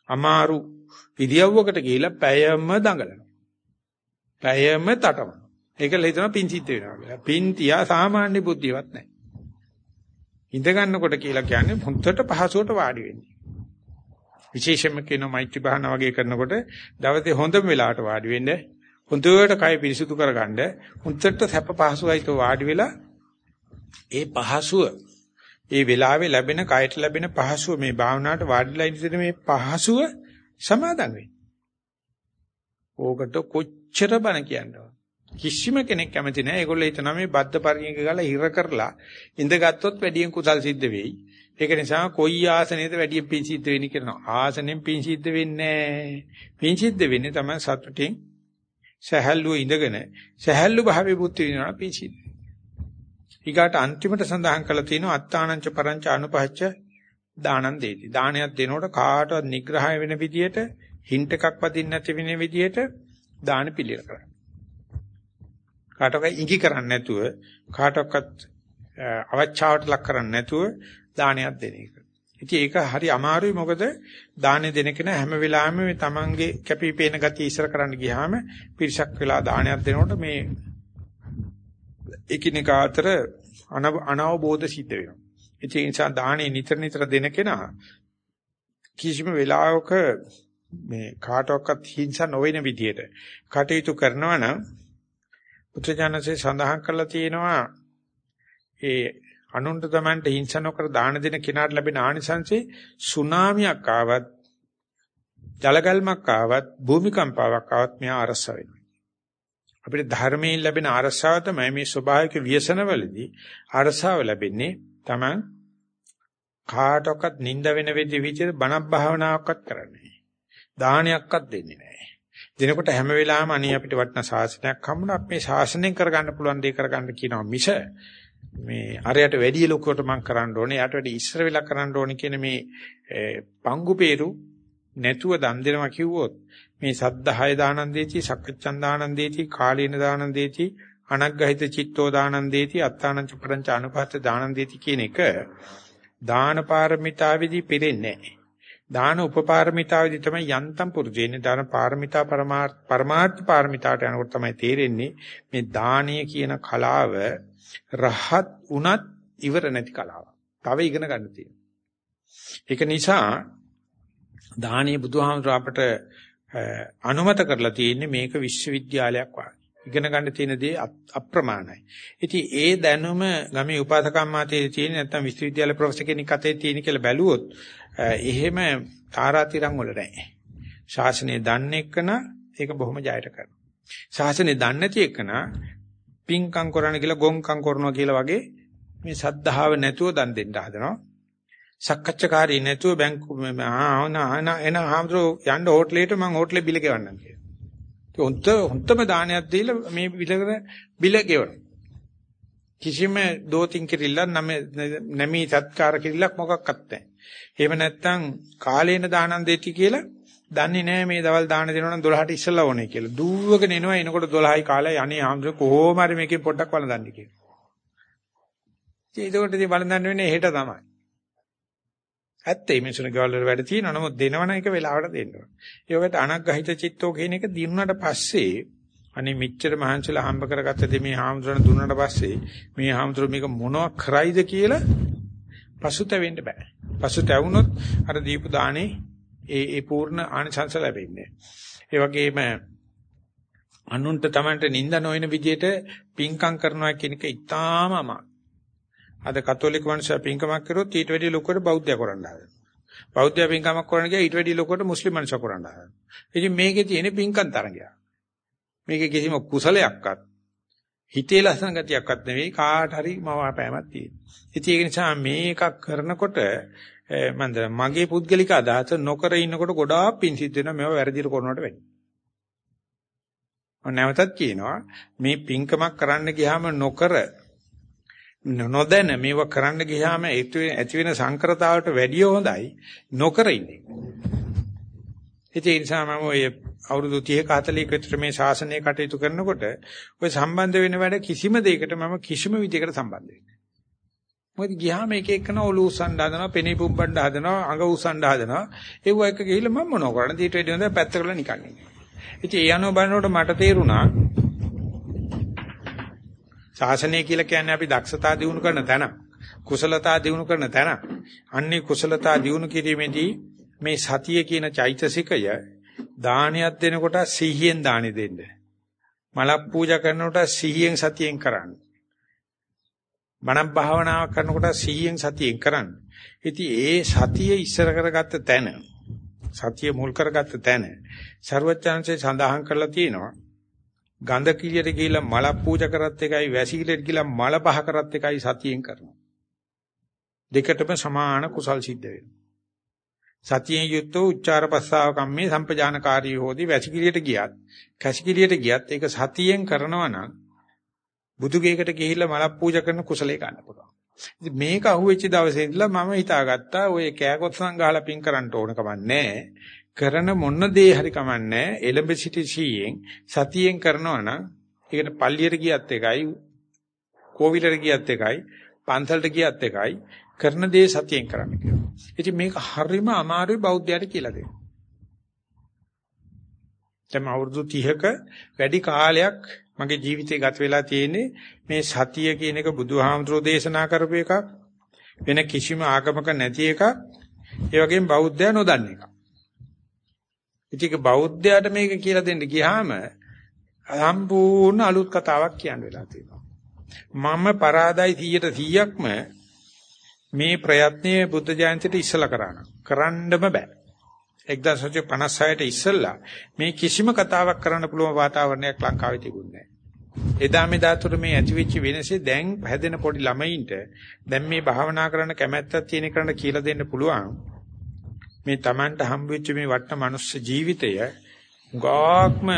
අමාරු ඉරියව්වකට ගිහිලා පැයම දඟලනවා. පැයම තටමන. ඒකල හිතනවා පින් සිද්ධ වෙනවා කියලා. පින් තියා සාමාන්‍ය බුද්ධියවත් නැහැ. ඉඳ ගන්නකොට කියලා කියන්නේ හොඳට පහසුවට වාඩි වෙන්නේ. විශේෂයෙන්ම කියන මෛත්‍රී භාවනා වගේ කරනකොට දවසේ හොඳම වෙලාවට වාඩි වෙන්න හොඳට කය පිරිසුදු කරගන්න හොඳට සැප පහසුවයිත වාඩි වෙලා ඒ පහසුව ඒ වෙලාවේ ලැබෙන කයට ලැබෙන පහසුව මේ භාවනාවට වාඩිලා ඉඳින මේ පහසුව සමාදන් වෙන්න. ඕකට කොච්චර බණ කියනවා. කිසිම කෙනෙක් කැමති නැහැ. ඒගොල්ලෝ හිතනවා මේ බද්ද පරිණික ගාලා හිර කරලා ඉඳගත්තොත් වැඩියෙන් කුසල් සිද්ධ වෙයි. ඒක නිසා කොයි ආසනයේද වැඩියෙන් පින් සිද්ධ වෙන්නේ කියනවා. ආසනෙන් පින් සිද්ධ වෙන්නේ නැහැ. පින් සිද්ධ වෙන්නේ තමයි සතුටින් සහැල්ලුව ඉඳගෙන සහැල්ලු භාවයේ බුද්ධ විනෝණ පින් සිද්ධ. ඊගාට අන්තිමට සඳහන් කරලා තියෙනවා අත්තානංච පරංච අනුපහච්ච දානං දෙති. දානයක් දෙනකොට කාටවත් නිග්‍රහය වෙන විදියට හින්ට් එකක් වදින්න නැති වෙන විදියට දාන පිළිල කරන්න. කාටවත් ඉඟි කරන්නේ නැතුව කාටවත් අවචාවට ලක් කරන්නේ නැතුව දානයක් දෙන එක. ඉතින් ඒක හරි අමාරුයි මොකද දානෙ දෙන කෙනා හැම වෙලාවෙම මේ තමන්ගේ කැපිපේන ගතිය ඉස්සර කරන්න ගියාම පිරිසක් වෙලා දානයක් දෙනකොට මේ එකිනෙකා අතර අනවබෝධ සිද්ධ වෙනවා. ඒ නිසා දානෙ නිතර නිතර දෙන කෙනා කිසිම වෙලාවක මේ කාටවත් හිංසා නොවන විදියට කටයුතු කරනවා නම් පුත්‍රජානසේ සඳහන් කරලා තියෙනවා ඒ අනුන්ට තමන්ට හිංස නොකර දාන දෙන කෙනාට ලැබෙන ආනිසංසේ සුනාමියක් ආවත් ජලගල්මක් ආවත් භූමිකම්පාවක් ආවත් මෙයා අරස වෙනවා. අපිට ධර්මයෙන් ලැබෙන අරසාව තමයි මේ ස්වභාවික ව්‍යසනවලදී අරසාව ලැබෙන්නේ තමන් කාටවත් නිඳ වෙන විදිහට බණක් භාවනාවක්වත් කරන්නේ. දානයක්වත් දෙන්නේ නැහැ. දිනකොට හැම වෙලාවෙම අනේ අපිට වටිනා ශාසනයක් හම්බුණා අපි මේ ශාසනයෙන් කරගන්න පුළුවන් දේ කරගන්න කියනවා මිස මේ අරයට වැඩි ලොකුවට මම කරන්න ඕනේ යාට වැඩි ඉස්සර වෙලා කරන්න ඕනේ කියන මේ පංගු peeru නැතුව දන් දෙනවා කිව්වොත් මේ සද්ධාය දානන් දෙති සක්කච්ඡන් දානන් දෙති කාලීන දානන් දෙති අනග්ගහිත චිත්තෝ දානන් දෙති අත්තානං චපරංච අනුපස්ස දානන් දෙති කියන එක දාන පාරමිතාවේදී පිරෙන්නේ නැහැ දාන උපපාරමිතාවේදී තමයි යන්තම් පුරුදු වෙන්නේ. දාන පාරමිතා පරමාර්ථ පාරමිතාට යනකොට තමයි තේරෙන්නේ මේ දානීය කියන කලාව රහත් උනත් ඉවර නැති කලාවක්. තව ඉගෙන ගන්න තියෙනවා. ඒක නිසා දානීය බුදුහාමුදුර අපට අනුමත කරලා තියෙන්නේ මේක විශ්වවිද්‍යාලයක් වගේ. ඉගෙන ගන්න තියෙන දේ අප්‍රමාණයි. ඉතින් ඒ දැනුම ගමේ උපාසකම්මාතේ තියෙන නැත්නම් විශ්වවිද්‍යාල ප්‍රොෆෙසර් කෙනෙක් අතේ තියෙන කියලා බැලුවොත් එහෙම තාරාතිරම් වල නැහැ. ශාසනය දන්නේ එක්කන ඒක බොහොම ජයට කරනවා. ශාසනය දන්නේ නැති එක්කන පිංකම් කරන්න කියලා ගොංකම් කරනවා කියලා වගේ මේ සද්ධාව නැතුව දන් දෙන්න හදනවා. සක්කච්ඡාකාරී නැතුව බැංකු ආන එන හාමුදුරුවෝ යන්න හෝටලෙට මම හෝටලේ බිල ගෙවන්නම් කියලා. ඒ හොන්ත හොන්තම දානයක් දීලා මේ බිලකට බිල ගෙවනවා. කිසිම දෝතින් කිරිල්ලක් නැමී සත්කාර කිරිල්ලක් මොකක්වත් නැහැ. එහෙම නැත්නම් කාලේන දානන් දෙති කියලා දන්නේ නැහැ මේ දවල් දාන දෙනවා නම් 12ට ඉස්සලා ඕනේ කියලා. දූවගෙන එනවා එනකොට 12යි කාලේ අනේ ආම්ද කොහොම හරි මේකෙන් පොඩ්ඩක් වළඳන්න කියලා. ඉතින් ඒකට ඉතින් වළඳන්න වෙන්නේ හෙට තමයි. ඇත්තේ මිනිසුන් ගෙවල් වල වැඩ තියෙනවා නමුත් දෙනවන එක වෙලාවට දෙන්න ඕන. ඒකට අනග්ගහිත චිත්තෝ කියන එක දිනුනට පස්සේ අනේ මෙච්චර මහන්සිලා හම්බ කරගත්ත දේ මේ හාමුදුරන දුන්නාට පස්සේ මේ හාමුදුර මේක මොනවා කරයිද කියලා පසුතැවෙන්න බෑ. පසුතැවුනොත් අර දීපු දානේ ඒ ඒ පූර්ණ ආනිසංස ලැබෙන්නේ. ඒ වගේම අනුන්ට Tamanට නිඳ නොවන විදියට පිංකම් කරනවා කියන එක ඉතාම අමාරුයි. අද කතෝලික මිනිස්සු පිංකමක් කරොත් ඊට වැඩිය ලොකුවට බෞද්ධය කරන්න හදනවා. බෞද්ධය පිංකමක් කරන ගියා ඊට වැඩිය ලොකුවට මුස්ලිම් මිනිස්සු කරන්න හදනවා. ඉතින් මේකේ තියෙන පිංකම් තරගයක්. මේකේ කිසිම කුසලයක්වත් හිතේ ලස්සන ගතියක්වත් නෙවෙයි කාට හරි මවාපෑමක් තියෙනවා. ඉතින් ඒක නිසා මේකක් කරනකොට මන්ද මගේ පුද්ගලික අදහස නොකර ඉන්නකොට ගොඩාක් පිං සිද්ධ වෙනවා මේවා වැරදිට කරනවට වැඩි. මම නැවතත් කියනවා මේ පිංකමක් කරන්න ගියාම නොකර නොදැන මේව කරන්න ගියාම ඇති වෙන සංකරතාවට වැඩිය හොඳයි නොකර ඉන්නේ. ඒ නිසා මම ඔය අවුරුදු 30 40 විතර මේ ශාසනය කටයුතු කරනකොට ඔය සම්බන්ධ වෙන වැඩ කිසිම දෙයකට මම කිසිම විදිහකට සම්බන්ධ වෙන්නේ මොකද ගියාම එක එකන ඔලු උස්සන්න හදනවා, පෙනේ පුම්බන්න හදනවා, අඟ උස්සන්න හදනවා. ඒව එක ගිහිල්ලා මම මොනව කරන්නේ? ඊට වඩා හොඳ පැත්තකට නිකන් ඉන්නේ. ඉතින් ඒ අනුව බලනකොට මට තේරුණා ශාසනය කියලා කියන්නේ අපි දක්ෂතා දිනු කරන තැන. කුසලතා දිනු කරන තැන. අන්නේ කුසලතා දිනු කිරීමේදී මේ සතිය කියන චෛතසිකය දානයක් දෙනකොට සිහියෙන් දානෙ දෙන්න. මලක් පූජා කරනකොට සිහියෙන් සතියෙන් කරන්න. මනක් භාවනාවක් කරනකොට සිහියෙන් සතියෙන් කරන්න. ඉතින් ඒ සතිය ඉස්සර කරගත්ත තැන සතිය මුල් කරගත්ත තැන ਸਰවඥාන්සේ සඳහන් කරලා තියෙනවා ගඳ කිලියට ගිහිල්ලා මල පූජා කරත් එකයි වැසි කිලියට ගිහිල්ලා මල පහ කරත් එකයි සතියෙන් කරනවා. දෙකටම සමාන කුසල් සිද්ධ වෙනවා. සතියෙන් යුක්තෝ උච්චාර පස්සාව කම්මේ සම්පජානකාරී හෝදි වැසිකිළියට ගියත් කැසිකිළියට ගියත් ඒක සතියෙන් කරනවා නම් බුදුගේකට ගිහිල්ලා මලක් පූජා කරන කුසලයේ ගන්න පුළුවන්. ඉතින් මේක අහුවෙච්ච දවසේ ඉඳලා මම හිතාගත්තා ඔය කෑකොත්සන් ගහලා පින් කරන්න ඕන කමන්නේ කරන මොන දේ හරි කමන්නේ එලඹ සිටි සීයෙන් සතියෙන් කරනවා නම් ඒකට පල්ලියට ගියත් එකයි කෝවිලට ගියත් එකයි පන්සලට ගියත් එකයි කරන දේ සතියෙන් කරන්න කියනවා. ඉතින් මේක හරිම අමාරුයි බෞද්ධයට කියලා දෙන්න. දැන් අවුරුදු 30ක වැඩි කාලයක් මගේ ජීවිතේ ගත වෙලා තියෙන්නේ මේ සතිය කියන එක බුදුහාමුදුරෝ දේශනා කරපු එකක් වෙන කිසිම ආගමක නැති එකක් ඒ වගේම බෞද්ධය නොදන්න එකක්. ඉතින් බෞද්ධයාට මේක කියලා දෙන්න ගියාම සම්පූර්ණ අලුත් කතාවක් කියන්න වෙලා තියෙනවා. මම පරාදයි 100%ක්ම මේ ප්‍රයත්නයේ බුද්ධ ජයන්තිට ඉස්සලා කරාන. කරන්නම බෑ. 1956ට ඉස්සලා මේ කිසිම කතාවක් කරන්න පුළුවන් වාතාවරණයක් ලංකාවේ තිබුණේ නැහැ. එදා මෙදා තුර මේ ඇතිවෙච්ච වෙනසේ දැන් හැදෙන පොඩි ළමයින්ට දැන් මේ භාවනා කරන්න කැමැත්තක් තියෙන කරන්න කියලා දෙන්න පුළුවන්. මේ Tamanට හම්බ වෙච්ච මේ වටන මනුස්ස ජීවිතය ගාක්ම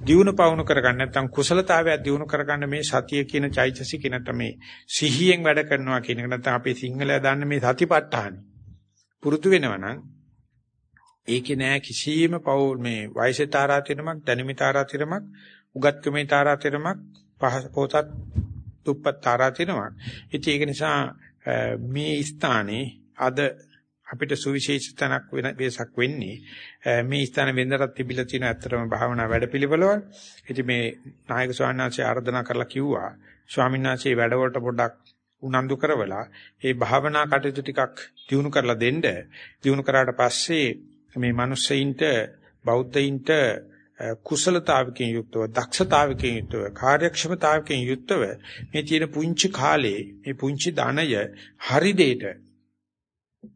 දියුණු පවුණු කරගන්න නැත්නම් කුසලතාවයක් දියුණු කරගන්න මේ සතිය කියන චෛතසික නැත්නම් මේ සිහියෙන් වැඩ කරනවා කියන එක. නැත්නම් අපේ සිංහලයා දන්න මේ සතිපට්ඨාන පුරුදු වෙනවනම් ඒකේ නෑ කිසිම පෞල් මේ වයසේ තාරාතිරමක් දැනුමේ තාරාතිරමක් උගත්කමේ තාරාතිරමක් පහස පොතත් දුප්පත් තාරාතිරමක්. ඉතින් ඒක නිසා මේ ස්ථානේ අද අපිට සුවිශේෂ තනක් වෙන වෙසක් වෙන්නේ මේ ස්ථාන වෙනදටත් තිබිලා තියෙන ඇත්තටම භාවනා වැඩපිළිවෙලවල්. ඉතින් මේ නායක ස්වාමීන් වහන්සේ ආර්දනා කරලා කිව්වා ස්වාමීන් වහන්සේ වැඩවලට පොඩ්ඩක් උනන්දු කරවලා ඒ භාවනා කටයුතු ටිකක් දියුණු කරලා දෙන්න. දියුණු කරාට පස්සේ මේ මිනිස්සෙයින්ට බෞද්ධයින්ට කුසලතාවකින් යුක්තව දක්ෂතාවකින් යුක්තව කාර්යක්ෂමතාවකින් යුක්තව මේ තියෙන පුංචි කාලේ මේ පුංචි ධනය හරි දෙයට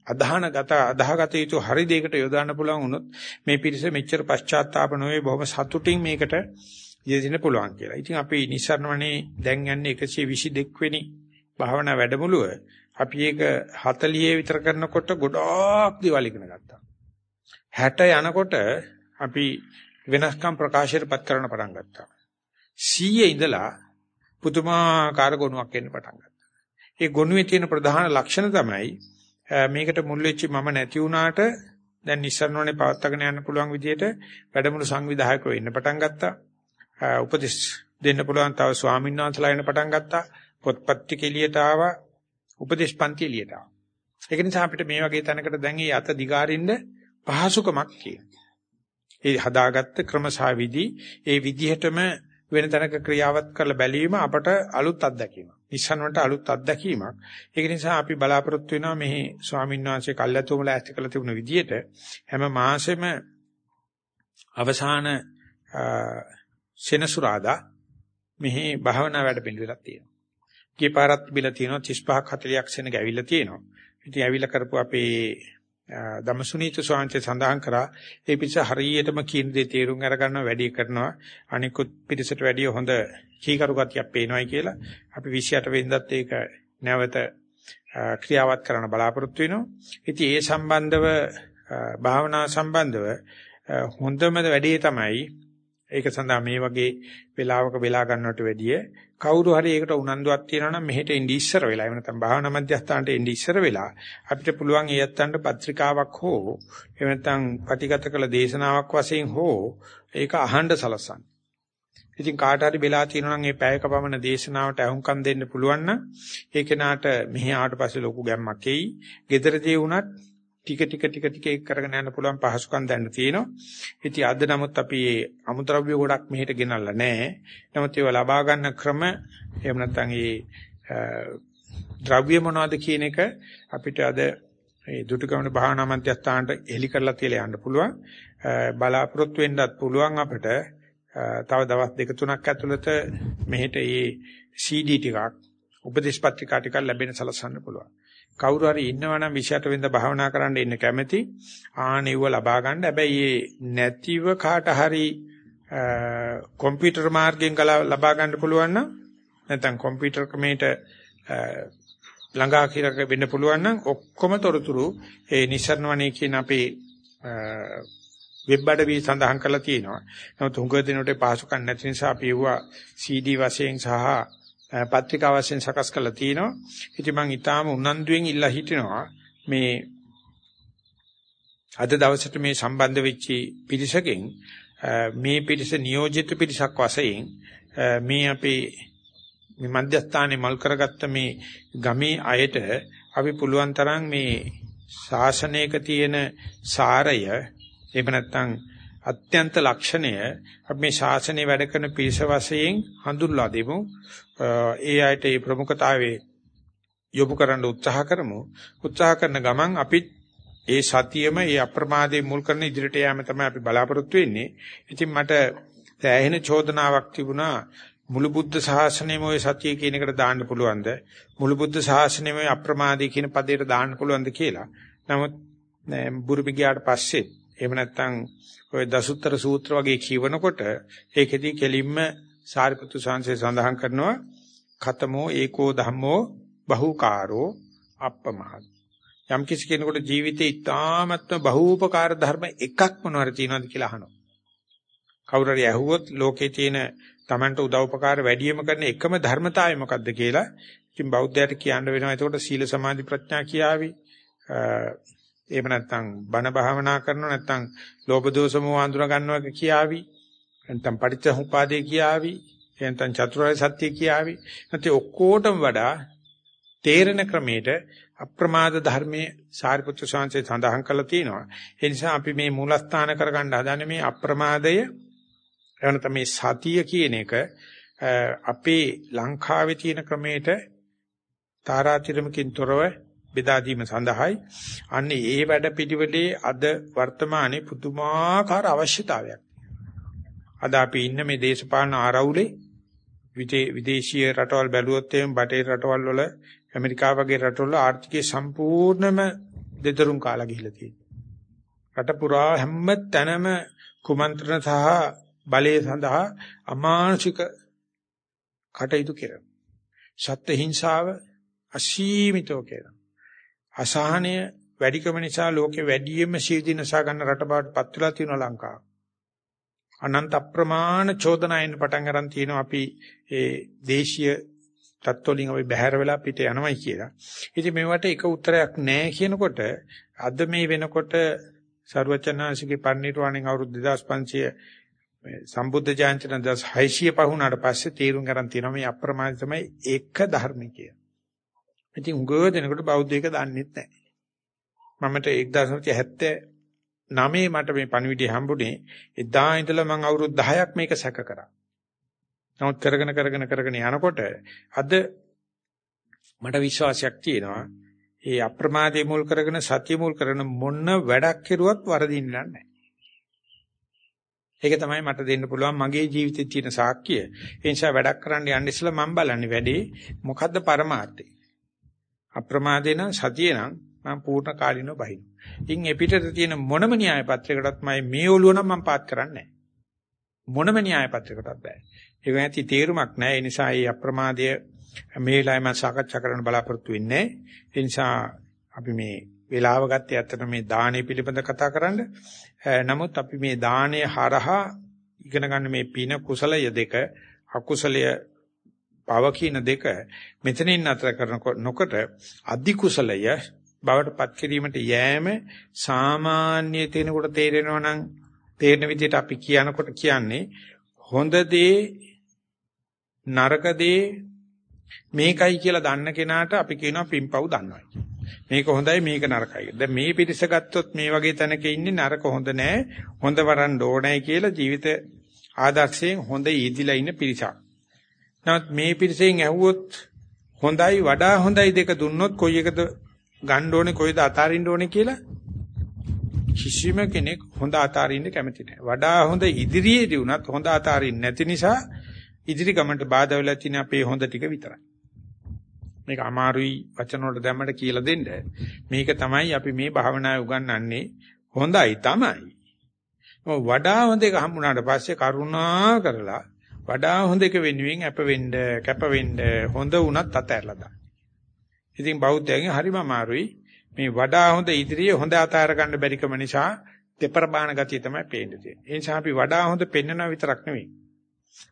අධහනගත අදාහගත යුතු හරි දෙයකට යොදාන්න පුළුවන් වුණොත් මේ පිරිස මෙච්චර පශ්චාත්තාප නොවේ බොහොම සතුටින් මේකට යෙදෙන්න පුළුවන් කියලා. ඉතින් අපි නිසරණවනේ දැන් යන්නේ 122 වෙනි භාවනා වැඩමුළුව. අපි ඒක 40 විතර කරනකොට ගොඩාක් දේවල් ඉගෙන ගත්තා. 60 යනකොට අපි වෙනස්කම් ප්‍රකාශයටපත් කරන්න පටන් ගත්තා. 100 ඉඳලා පුදුමාකාර ගුණයක් එන්න පටන් ගත්තා. ඒ ගුණුවේ තියෙන ප්‍රධාන ලක්ෂණ තමයි මේකට මුල් වෙච්ච මම නැති වුණාට දැන් නිස්සරණෝනේ පවත්වාගෙන යන්න පුළුවන් විදිහට වැඩමුළු සංවිධායකයෝ ඉන්න පටන් ගත්තා. උපදෙස් දෙන්න පුළුවන් තව ස්වාමීන් වහන්සේලා ඉන්න පටන් ගත්තා. පොත්පත් කෙලියට ආවා. උපදේශ පන්ති එළියට ආවා. ඒක නිසා අපිට මේ වගේ තැනකට දැන් මේ අත දිගාරින්න පහසුකමක් කියනවා. ඒ හදාගත්ත ක්‍රමසා විදි ඒ විදිහටම වෙන තැනක ක්‍රියාවත් කරලා බැලීම අපට අලුත් අත්දැකීමක්. නිස්සන්වට අලුත් අත්දැකීමක්. ඒක නිසා අපි බලාපොරොත්තු වෙනවා මෙහි ස්වාමීන් වහන්සේ කල්යතුමල ඇස්ති කළ තිබුණ විදිහට හැම මාසෙම අවසාන සෙනසුරාදා මෙහි භාවනා වැඩ පිළිවෙලක් තියෙනවා. ගිය පාරත් බිල තියෙනවා 35ක් 40ක් සෙනග ඇවිල්ලා තියෙනවා. ඉතින් ඇවිල්ලා කරපු අපේ ධම්මසුනීත ස්වාමීන් සඳහන් කරා ඒ පිටස හරියටම කියන දේ තේරුම් අරගන්නවා වැඩි කරනවා අනිකුත් පිටසට වැඩිය හොඳ කීකරු ගතියක් පේනවායි කියලා අපි 28 වෙනිදාත් ඒක නැවත ක්‍රියාවත් කරන්න බලාපොරොත්තු වෙනවා. ඉතින් ඒ සම්බන්ධව භාවනා සම්බන්ධව හොඳම වැඩේ තමයි ඒක සඳහා මේ වගේ වෙලාවක වෙලා ගන්නවට වැඩිය කවුරු හරි ඒකට උනන්දුවක් තියනවා නම් මෙහෙට එන්න ඉස්සර වෙලා එහෙම නැත්නම් භාවනා මධ්‍යස්ථානට එන්න ඉස්සර වෙලා අපිට පුළුවන් ඒ යත්තන්ට පත්‍රිකාවක් හෝ එහෙම නැත්නම් පටිගත කළ දේශනාවක් වශයෙන් හෝ ඒක අහන්න සලසන්න. ඉතින් කාට හරි වෙලා තියෙනවා නම් මේ පැයක පමණ දේශනාවට අහුම්කම් දෙන්න පුළුවන් නම් ඒ කෙනාට මෙහි ආවට පස්සේ ලොකු ගැම්මක් එයි. gedarදී වුණත් ටික ටික ටික ටික ඒක කරගෙන යන්න පුළුවන් පහසුකම් දැන්න තියෙනවා. ඉතින් අද නමුත් අපි මේ අමුද්‍රව්‍ය ගොඩක් මෙහෙට ගෙනල්ලා නැහැ. නමුත් ඒවා ලබා ගන්න ක්‍රම එහෙම නැත්නම් මේ ද්‍රව්‍ය මොනවද කියන එක අපිට අද මේ දුටුගමන භාවනා මධ්‍යස්ථානට එලි කරලා තියලා යන්න පුළුවන්. බලාපොරොත්තු වෙන්නත් පුළුවන් අපිට තව දවස් දෙක තුනක් ඇතුළත මෙහෙට මේ CD ටිකක් උපදේශ පත්‍රිකා ටිකක් ලැබෙන සලසන්න පුළුවන්. කවුරු හරි ඉන්නවනම් 28 වෙනිදා භාවනා කරන්න ඉන්න කැමැති ආනෙව ලබා ගන්න. හැබැයි නැතිව කාට හරි කම්පියුටර් මාර්ගයෙන් ලබා ගන්න පුළුවන් නම් නැත්නම් කම්පියුටර් ක්‍රමයට ළඟා කියලා වෙන්න පුළුවන් නම් ඔක්කොම තොරතුරු ඒ නිසරණවණේ කියන අපේ වෙබ් අඩවි සඳහන් කරලා තියෙනවා. නමුත් හුඟ දිනකට පහසුකම් නැති නිසා අපි ඒවා CD වශයෙන් සහ පත්‍රිකා වශයෙන් සකස් කරලා තිනවා. ඉතින් මම ඊටාම උනන්දුවෙන් ඉල්ලා හිටිනවා මේ අද දවසට මේ සම්බන්ධ වෙච්ච පිරිසකින් මේ පිරිස නියෝජිත පිරිසක් වශයෙන් මේ අපේ මේ මධ්‍යස්ථානයේ මල් කරගත්ත මේ ගමේ අයට අපි පුළුවන් තරම් මේ ශාසනයක තියෙන සාරය එහෙම නැත්නම් අත්‍යන්ත ලක්ෂණය අපි මේ ශාසනය වැඩ කරන පිරිස වශයෙන් හඳුන්වා දෙමු. ඒ අයට මේ ප්‍රමුඛතාවයේ යොමු කරන්න උත්සාහ කරමු. උත්සාහ කරන ගමන් අපි ඒ සතියෙම ඒ අප්‍රමාදයේ මුල් කරන ඉදිරියට යෑම තමයි අපි බලාපොරොත්තු වෙන්නේ. ඉතින් මට සෑහෙන චෝදනාවක් තිබුණා මුළු බුද්ධ ශාසනයම ඔය සතිය කියන එකට දාන්න පුළුවන්ද? මුළු බුද්ධ ශාසනයම අප්‍රමාදී කියන පදයට දාන්න පුළුවන්ද කියලා. නමුත් බුරුපි ගියාට පස්සේ එහෙම නැත්නම් ඔය දසුත්තර සූත්‍ර වගේ කියවනකොට ඒකෙදී කෙලින්ම සාරිපුත්තු සාංශය සඳහන් කරනවා khතමෝ ඒකෝ ධම්මෝ බහුකාරෝ අප්පමහත්. යම් කිසි කෙනෙකුට ජීවිතේ ඉතාමත්ම බහූපකාර ධර්ම එකක් මොනවාර තියෙනවද කියලා අහනවා. කවුරු හරි ඇහුවොත් ලෝකේ තියෙන Tamanට උදව්පකාර වැඩියම කරන එකම ධර්මතාවය මොකක්ද කියලා ඉතින් බෞද්ධයට කියන්න වෙනවා. එතකොට සීල සමාධි ප්‍රඥා කියාවි. එහෙම නැත්නම් බණ භාවනා කරනවා නැත්නම් ලෝභ දෝෂ මොහ අඳුර ගන්නවා කියාවි. නැත්නම් පටිච්චසමුපාදේ කියාවි. එහෙනම් චතුරාර්ය සත්‍ය කියාවි. නැත්නම් ඔක්කොටම වඩා තේරෙන ක්‍රමයට අප්‍රමාද ධර්මයේ සාරිපුත්‍ර ස්වාමීන් සඳහන් කරලා තියෙනවා. ඒ නිසා අපි මේ මූලස්ථාන කරගන්න හදන්නේ මේ අප්‍රමාදය. එවනත මේ සතිය කියන එක අපේ ලංකාවේ තියෙන ක්‍රමයට තාරාතිරමකින් තොරව බෙදා දීම සඳහායි අන්න ඒ වැඩ පිළිවෙලේ අද වර්තමානයේ පුදුමාකාර අවශ්‍යතාවයක් අද අපි ඉන්න මේ දේශපාලන ආරවුලේ විදේශීය රටවල් බැලුවොත් එම් බටේ රටවල් වල ඇමරිකාව වගේ රටවල ආර්ථිකය සම්පූර්ණයෙන්ම දෙතරුම් කාලා ගිහිල්ලා තියෙනවා. රට පුරා හැම තැනම කුමන්ත්‍රණ සහ බලය සඳහා අමානුෂික කටයුතු කරනවා. සත්ත්ව හිංසාව අසීමිතව කරනවා. අසහනය වැඩිකම නිසා ලෝකෙ වැඩියෙන්ම සීදීනසා ගන්න රට බවට පත් වෙලා තියෙනවා ලංකාව. අනන්ත අප්‍රමාණ චෝදනායන් පටන් ගන්න තියෙනවා අපි ඒ දේශීය තත්ත්වලින් අපි බැහැර වෙලා පිට යනවයි කියලා. ඉතින් මේවට එක උත්තරයක් නැහැ කියනකොට අද මේ වෙනකොට සරුවචනාංශිකේ පරිණිරවාණෙන් අවුරුදු 2500 සම්බුද්ධ ජයන්තින 1600 පහුණාට පස්සේ තීරුම් ගන්න තියෙනවා මේ අප්‍රමාද තමයි එක ධර්මිකය. ඉතින් උගව දෙනකොට බෞද්ධයක දන්නෙත් නැහැ. මමට 1979 මට මේ පණිවිඩය හම්බුනේ එදා ඉඳලා මම අවුරුදු 10ක් මේක සැක කරා. නමුත් කරගෙන කරගෙන කරගෙන යනකොට අද මට විශ්වාසයක් තියෙනවා ඒ අප්‍රමාදයේ මුල් කරගෙන සත්‍ය මුල් කරන මොන වැඩක් කෙරුවත් වරදින්න නැහැ. ඒක තමයි මට දෙන්න පුළුවන් මගේ ජීවිතේ තියෙන සාක්කිය. ඒ නිසා වැඩක් කරන්න යන්න ඉස්සෙල්ලා මම බලන්නේ වැඩේ මොකද්ද පරමාර්ථය. අප්‍රමාදේ නම් සතියේ නම් මම පූර්ණ කාලිනව බහිනවා. ඉන් එපිටට තියෙන මොනම න්‍යාය පත්‍රයකටත් මම මේ ඔළුව නම් මම පාත් කරන්නේ මොනම න්‍යාය පත්‍රයකටත් බෑ. ඒක නැති තේරුමක් නෑ. ඒ නිසා මේ අප්‍රමාදය මේ වෙලාවේ මම සාකච්ඡා කරන්න බලාපොරොත්තු වෙන්නේ. ඒ නිසා අපි මේ වේලාව ගත්තේ ඇත්තට මේ දානේ පිළිබඳ කතා කරන්න. නමුත් අපි මේ දානය හරහා ඉගෙන ගන්න මේ පින කුසලය දෙක අකුසලය පව කියන දෙක මෙතනින් අතර කරනකොට අධි කුසලය බවට පත් කිරීමට යෑම සාමාන්‍ය තැනකට තේරෙනවා නම් තේරෙන විදිහට අපි කියනකොට කියන්නේ හොඳ දේ නරකදී මේකයි කියලා දන්න කෙනාට අපි කියනවා පිම්පව් දන්නවා මේක හොඳයි මේක නරකයි. දැන් මේ පිරිස ගත්තොත් මේ වගේ තැනක ඉන්නේ නරක හොඳ නෑ. හොඳ වරන් ඕනයි කියලා ජීවිත ආදර්ශයෙන් හොඳ ඊදිලා ඉන්න පිරිසක්. නමුත් මේ පිරිසෙන් ඇහුවොත් හොඳයි වඩා හොඳයි දෙක දුන්නොත් කොයි එකද ගන්න ඕනේ කොයිද අතාරින්න ඕනේ කියලා කිසිම කෙනෙක් හොඳ අතාරින්න කැමති නැහැ. වඩා හොඳ ඉදිරියේදී වුණත් හොඳ අතාරින්න නැති නිසා ඉදිරි ගමනට බාධා වෙලා තියෙන අපේ හොඳ ටික විතරයි. මේක අමාරුයි වචන වලට දැම්මට කියලා දෙන්න. මේක තමයි අපි මේ භාවනාවේ උගන්වන්නේ. හොඳයි තමයි. වඩා හොඳ එක හම්බුනාට පස්සේ කරුණා කරලා වඩා හොඳ එක වෙනුවෙන් අප වෙන්න කැප වෙන්න හොඳ වුණත් අතහැරලා දාන්න. ඉතින් බෞද්ධයන්ගේ හරිම අමාරුයි. මේ වඩා හොඳ ඉදිරියේ හොඳ අතහැර ගන්න බැරිකම නිසා දෙපරබාන ගතිය තමයි පේන්නේ තියෙන්නේ. ඒ නිසා අපි වඩා හොඳ පෙන්වනවා විතරක් නෙවෙයි.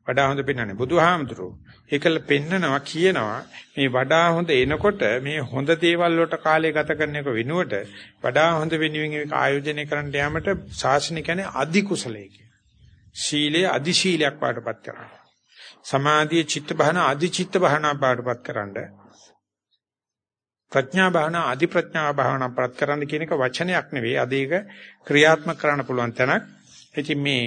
වඩා හොඳ පෙන්වන්නේ බුදුහාමුදුරුවෝ. ඒකල පෙන්නනවා කියනවා මේ වඩා හොඳ එනකොට මේ හොඳ දේවල් වලට කාලය ගත කරන එක වෙනුවට වඩා හොඳ වෙනුවෙන් ඒක ආයෝජනය කරන්න යාමට ශාසන කියන්නේ අධි කුසලයේ කියන. ශීලයේ අධි ශීලයක් පාඩපත් කරනවා. සමාධියේ චිත්ත බහන අධි චිත්ත බහන පාඩපත් කරන්නේ ප්‍රඥා භාවනා අධි ප්‍රඥා භාවනා ප්‍රත් කරන්න කියන එක වචනයක් නෙවෙයි අද ඒක ක්‍රියාත්මක කරන්න පුළුවන් තැනක්. ඉතින් මේ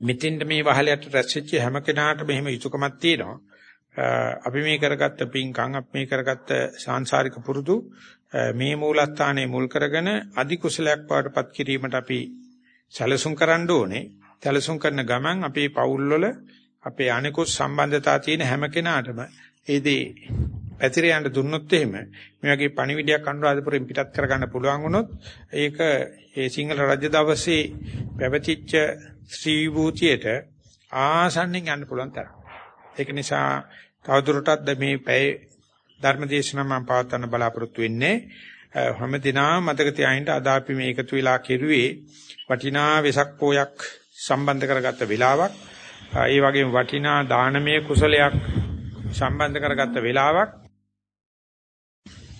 මෙතෙන්ද මේ වහලයට රැස්වෙච්ච හැම කෙනාටම මෙහෙම යුතුයකමක් තියෙනවා. අපි මේ කරගත්ත පින්කම් අපි මේ කරගත්ත සාංශාරික පුරුදු මේ මූලස්ථානයේ මුල් කරගෙන අධි කුසලයක් පාඩපත් කිරීමට අපි සැලසුම් කරන්න ඕනේ. සැලසුම් කරන ගමන් අපේ පවුල් වල අපේ අනිකුත් සම්බන්ධතා තියෙන හැම කෙනාටම ඒ දේ පැතිර යන්න දුන්නොත් එහෙම මේ වගේ පණිවිඩයක් අනුරාධපුරෙන් පිටත් කරගන්න පුළුවන් වුණොත් ඒක ඒ සිංහල රජ දවසේ පැවතිච්ච ශ්‍රී විභූතියට ආසන්නෙන් යන්න පුළුවන් තරම්. ඒක නිසා තවදුරටත් මේ පැය ධර්මදේශන මම පවත්වන්න බලාපොරොත්තු වෙන්නේ හැම දිනම මතක තියාගන්න අද අපි මේ එකතු වෙලා කෙරුවේ වටිනා වෙසක් පෝයක් සම්බන්ධ කරගත්ත වෙලාවක් ඒ වගේම වටිනා දානමය කුසලයක් සම්බන්ධ කරගත්ත වෙලාවක්.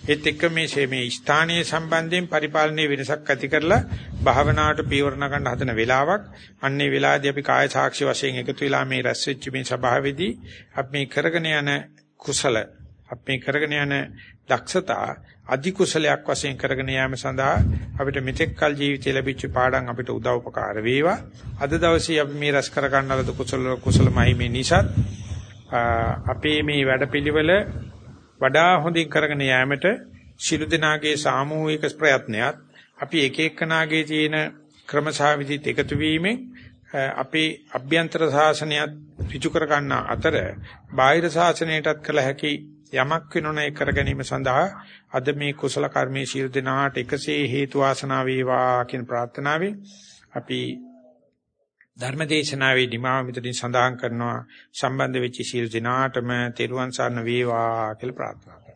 ඒත් එක්ක මේ මේ ස්ථානීය සම්බන්ධයෙන් පරිපාලනයේ වෙනසක් ඇති කරලා භාවනාවට පීවරණ ගන්න හදන වෙලාවක්. අන්නේ වෙලාවේදී අපි කාය සාක්ෂි වශයෙන් එකතු වෙලා මේ රැස් වෙච්ච මේ සභාවේදී අපි මේ කරගෙන යන කුසල අපි මේ කරගෙන යන දක්ෂතා අධි කුසලයක් වශයෙන් කරගෙන යාම සඳහා අපිට මෙතෙක් කල ජීවිතේ ලැබිච්ච පාඩම් අපිට උදව් උපකාර වේවා. අද දවසේ අපි මේ රැස් කර ගන්නලද කුසල කුසලමයි මේ නිසා අපේ මේ වැඩපිළිවෙල වඩා හොඳින් කරගෙන යාමට ශිළු දෙනාගේ සාමූහික ප්‍රයත්නයත් අපි එක එක්කනාගේ තියෙන ක්‍රමසහවිදිත් එකතු වීමෙන් අපේ අභ්‍යන්තර සාසනයත් ඍජු කර ගන්න අතර බාහිර සාසනයටත් කළ හැකි යමක් වෙනොනේ කර ගැනීම සඳහා අද මේ කුසල කර්මයේ ශිරු දෙනාට එකසේ හේතු වාසනා වේවා කියන ප්‍රාර්ථනාවෙන් අපි ධර්මදේශනාවේ නිමාව මෙතනින් සඳහන් කරනවා සම්බන්ධ වෙච්ච සියලු දෙනාටම තෙරුවන් සරණ වේවා කියලා ප්‍රාර්ථනා කරනවා.